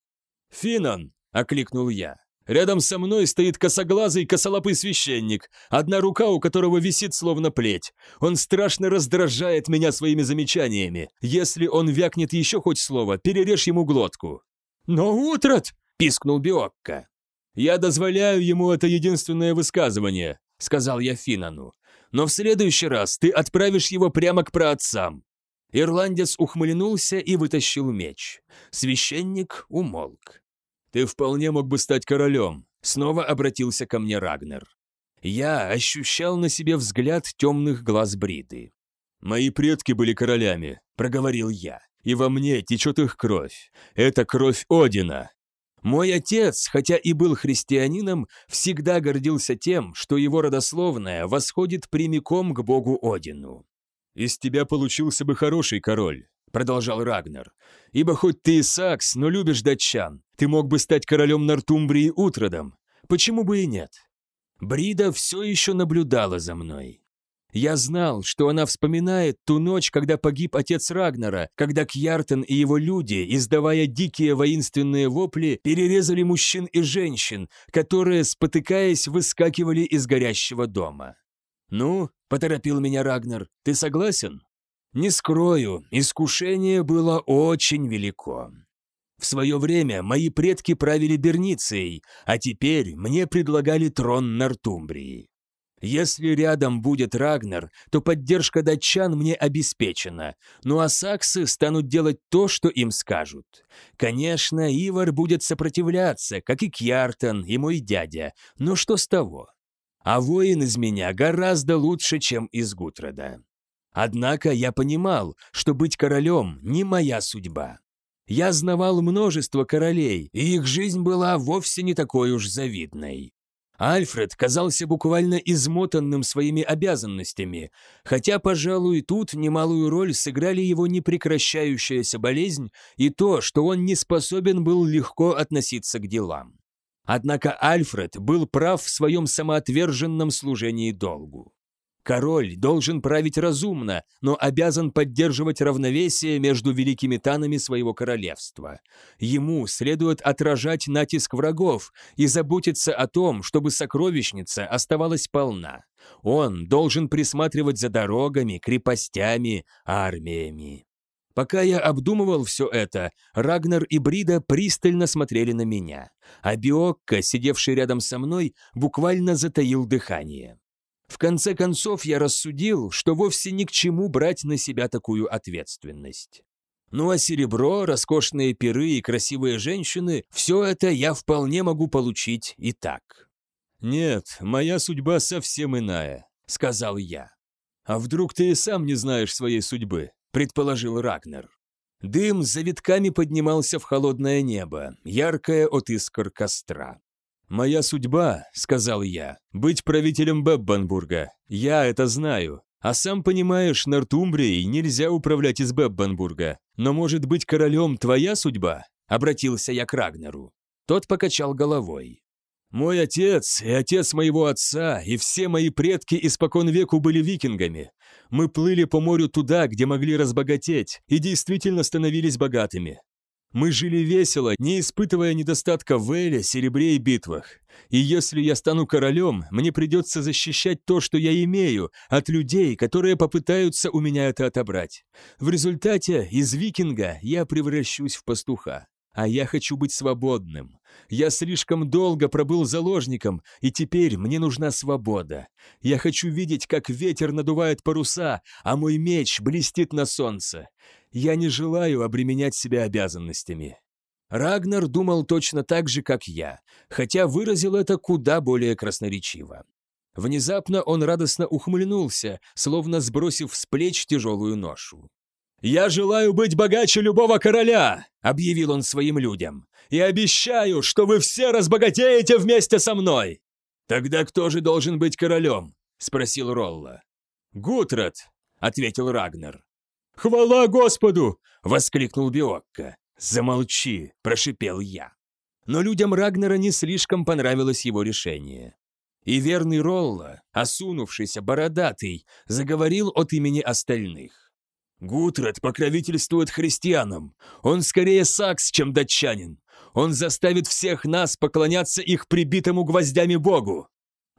«Финан!» — окликнул я. Рядом со мной стоит косоглазый косолапый священник, одна рука у которого висит словно плеть. Он страшно раздражает меня своими замечаниями. Если он вякнет еще хоть слово, перережь ему глотку. «Но Утрат!» — пискнул Биокко. «Я дозволяю ему это единственное высказывание», — сказал я Финану. «Но в следующий раз ты отправишь его прямо к праотцам». Ирландец ухмыльнулся и вытащил меч. Священник умолк. «Ты вполне мог бы стать королем», — снова обратился ко мне Рагнер. Я ощущал на себе взгляд темных глаз Бриды. «Мои предки были королями», — проговорил я, — «и во мне течет их кровь. Это кровь Одина, мой отец, хотя и был христианином, всегда гордился тем, что его родословная восходит прямиком к богу Одину. «Из тебя получился бы хороший король», — продолжал Рагнар, «ибо хоть ты и сакс, но любишь датчан, ты мог бы стать королем Нортумбрии Утродом. Почему бы и нет?» Брида все еще наблюдала за мной. Я знал, что она вспоминает ту ночь, когда погиб отец Рагнара, когда Кьяртен и его люди, издавая дикие воинственные вопли, перерезали мужчин и женщин, которые, спотыкаясь, выскакивали из горящего дома. «Ну», — поторопил меня Рагнар, — «ты согласен?» Не скрою, искушение было очень велико. В свое время мои предки правили Берницией, а теперь мне предлагали трон Нортумбрии. Если рядом будет Рагнар, то поддержка датчан мне обеспечена, ну а саксы станут делать то, что им скажут. Конечно, Ивар будет сопротивляться, как и Кьяртан и мой дядя, но что с того? А воин из меня гораздо лучше, чем из Гутрада. Однако я понимал, что быть королем не моя судьба. Я знавал множество королей, и их жизнь была вовсе не такой уж завидной. Альфред казался буквально измотанным своими обязанностями, хотя, пожалуй, тут немалую роль сыграли его непрекращающаяся болезнь и то, что он не способен был легко относиться к делам. Однако Альфред был прав в своем самоотверженном служении долгу. Король должен править разумно, но обязан поддерживать равновесие между великими танами своего королевства. Ему следует отражать натиск врагов и заботиться о том, чтобы сокровищница оставалась полна. Он должен присматривать за дорогами, крепостями, армиями. Пока я обдумывал все это, Рагнар и Брида пристально смотрели на меня, а Биокко, сидевший рядом со мной, буквально затаил дыхание. В конце концов, я рассудил, что вовсе ни к чему брать на себя такую ответственность. Ну а серебро, роскошные пиры и красивые женщины – все это я вполне могу получить и так. «Нет, моя судьба совсем иная», – сказал я. «А вдруг ты и сам не знаешь своей судьбы?» – предположил Рагнер. Дым за витками поднимался в холодное небо, яркое от искр костра. «Моя судьба», — сказал я, — «быть правителем Беббанбурга. Я это знаю. А сам понимаешь, Нортумбрией нельзя управлять из Беббанбурга. Но может быть королем твоя судьба?» — обратился я к Рагнеру. Тот покачал головой. «Мой отец и отец моего отца и все мои предки испокон веку были викингами. Мы плыли по морю туда, где могли разбогатеть, и действительно становились богатыми. Мы жили весело, не испытывая недостатка в эле, серебре и битвах. И если я стану королем, мне придется защищать то, что я имею, от людей, которые попытаются у меня это отобрать. В результате из викинга я превращусь в пастуха. А я хочу быть свободным. Я слишком долго пробыл заложником, и теперь мне нужна свобода. Я хочу видеть, как ветер надувает паруса, а мой меч блестит на солнце. Я не желаю обременять себя обязанностями. Рагнар думал точно так же, как я, хотя выразил это куда более красноречиво. Внезапно он радостно ухмыльнулся, словно сбросив с плеч тяжелую ношу. «Я желаю быть богаче любого короля!» — объявил он своим людям. «И обещаю, что вы все разбогатеете вместе со мной!» «Тогда кто же должен быть королем?» — спросил Ролла. «Гутрат», — ответил Рагнар. «Хвала Господу!» — воскликнул Биокка. «Замолчи!» – прошипел я. Но людям Рагнера не слишком понравилось его решение. И верный Ролла, осунувшийся, бородатый, заговорил от имени остальных. «Гутред покровительствует христианам. Он скорее сакс, чем датчанин. Он заставит всех нас поклоняться их прибитому гвоздями богу».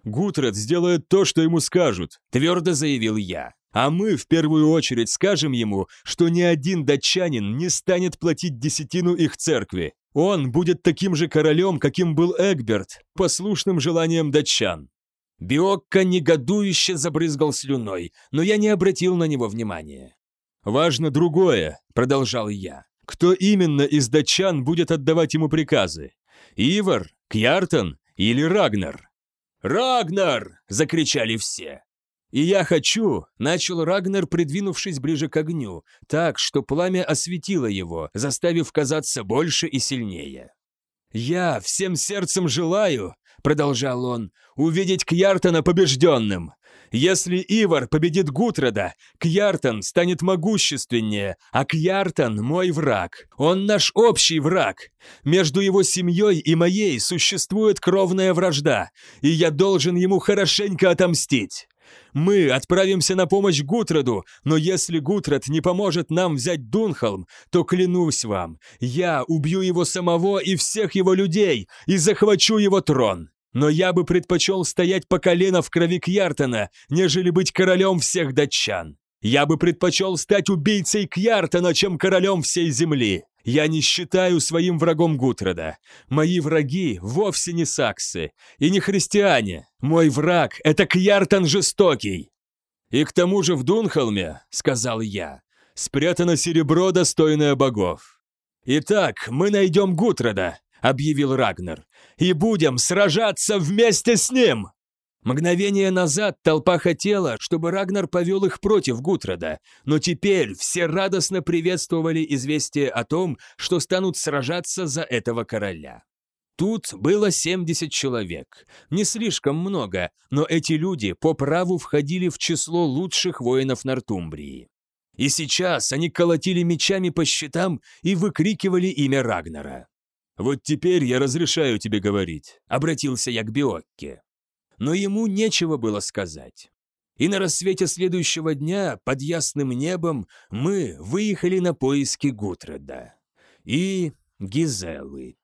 «Гутред сделает то, что ему скажут», – твердо заявил я. А мы в первую очередь скажем ему, что ни один датчанин не станет платить десятину их церкви. Он будет таким же королем, каким был Эгберт, послушным желанием датчан. Биокко негодующе забрызгал слюной, но я не обратил на него внимания. «Важно другое», — продолжал я. «Кто именно из датчан будет отдавать ему приказы? Ивар, Кьяртон или Рагнар?» «Рагнар!» — закричали все. «И я хочу», — начал Рагнер, придвинувшись ближе к огню, так, что пламя осветило его, заставив казаться больше и сильнее. «Я всем сердцем желаю», — продолжал он, — «увидеть Кьяртона побежденным. Если Ивар победит Гутрода, Кьяртон станет могущественнее, а Кьяртон — мой враг. Он наш общий враг. Между его семьей и моей существует кровная вражда, и я должен ему хорошенько отомстить. Мы отправимся на помощь Гутраду, но если Гутрад не поможет нам взять Дунхолм, то клянусь вам, я убью его самого и всех его людей и захвачу его трон. Но я бы предпочел стоять по колено в крови Кьяртона, нежели быть королем всех датчан. Я бы предпочел стать убийцей Кьяртона, чем королем всей земли. Я не считаю своим врагом Гутрода. Мои враги вовсе не саксы и не христиане. Мой враг — это Кьяртан Жестокий. И к тому же в Дунхолме, — сказал я, — спрятано серебро, достойное богов. Итак, мы найдем Гутрода, — объявил Рагнар, — и будем сражаться вместе с ним. Мгновение назад толпа хотела, чтобы Рагнар повел их против Гутрода, но теперь все радостно приветствовали известие о том, что станут сражаться за этого короля. Тут было 70 человек. Не слишком много, но эти люди по праву входили в число лучших воинов Нортумбрии. И сейчас они колотили мечами по щитам и выкрикивали имя Рагнара. «Вот теперь я разрешаю тебе говорить», — обратился я к Биокке но ему нечего было сказать. И на рассвете следующего дня под ясным небом мы выехали на поиски Гутреда и Гизелы.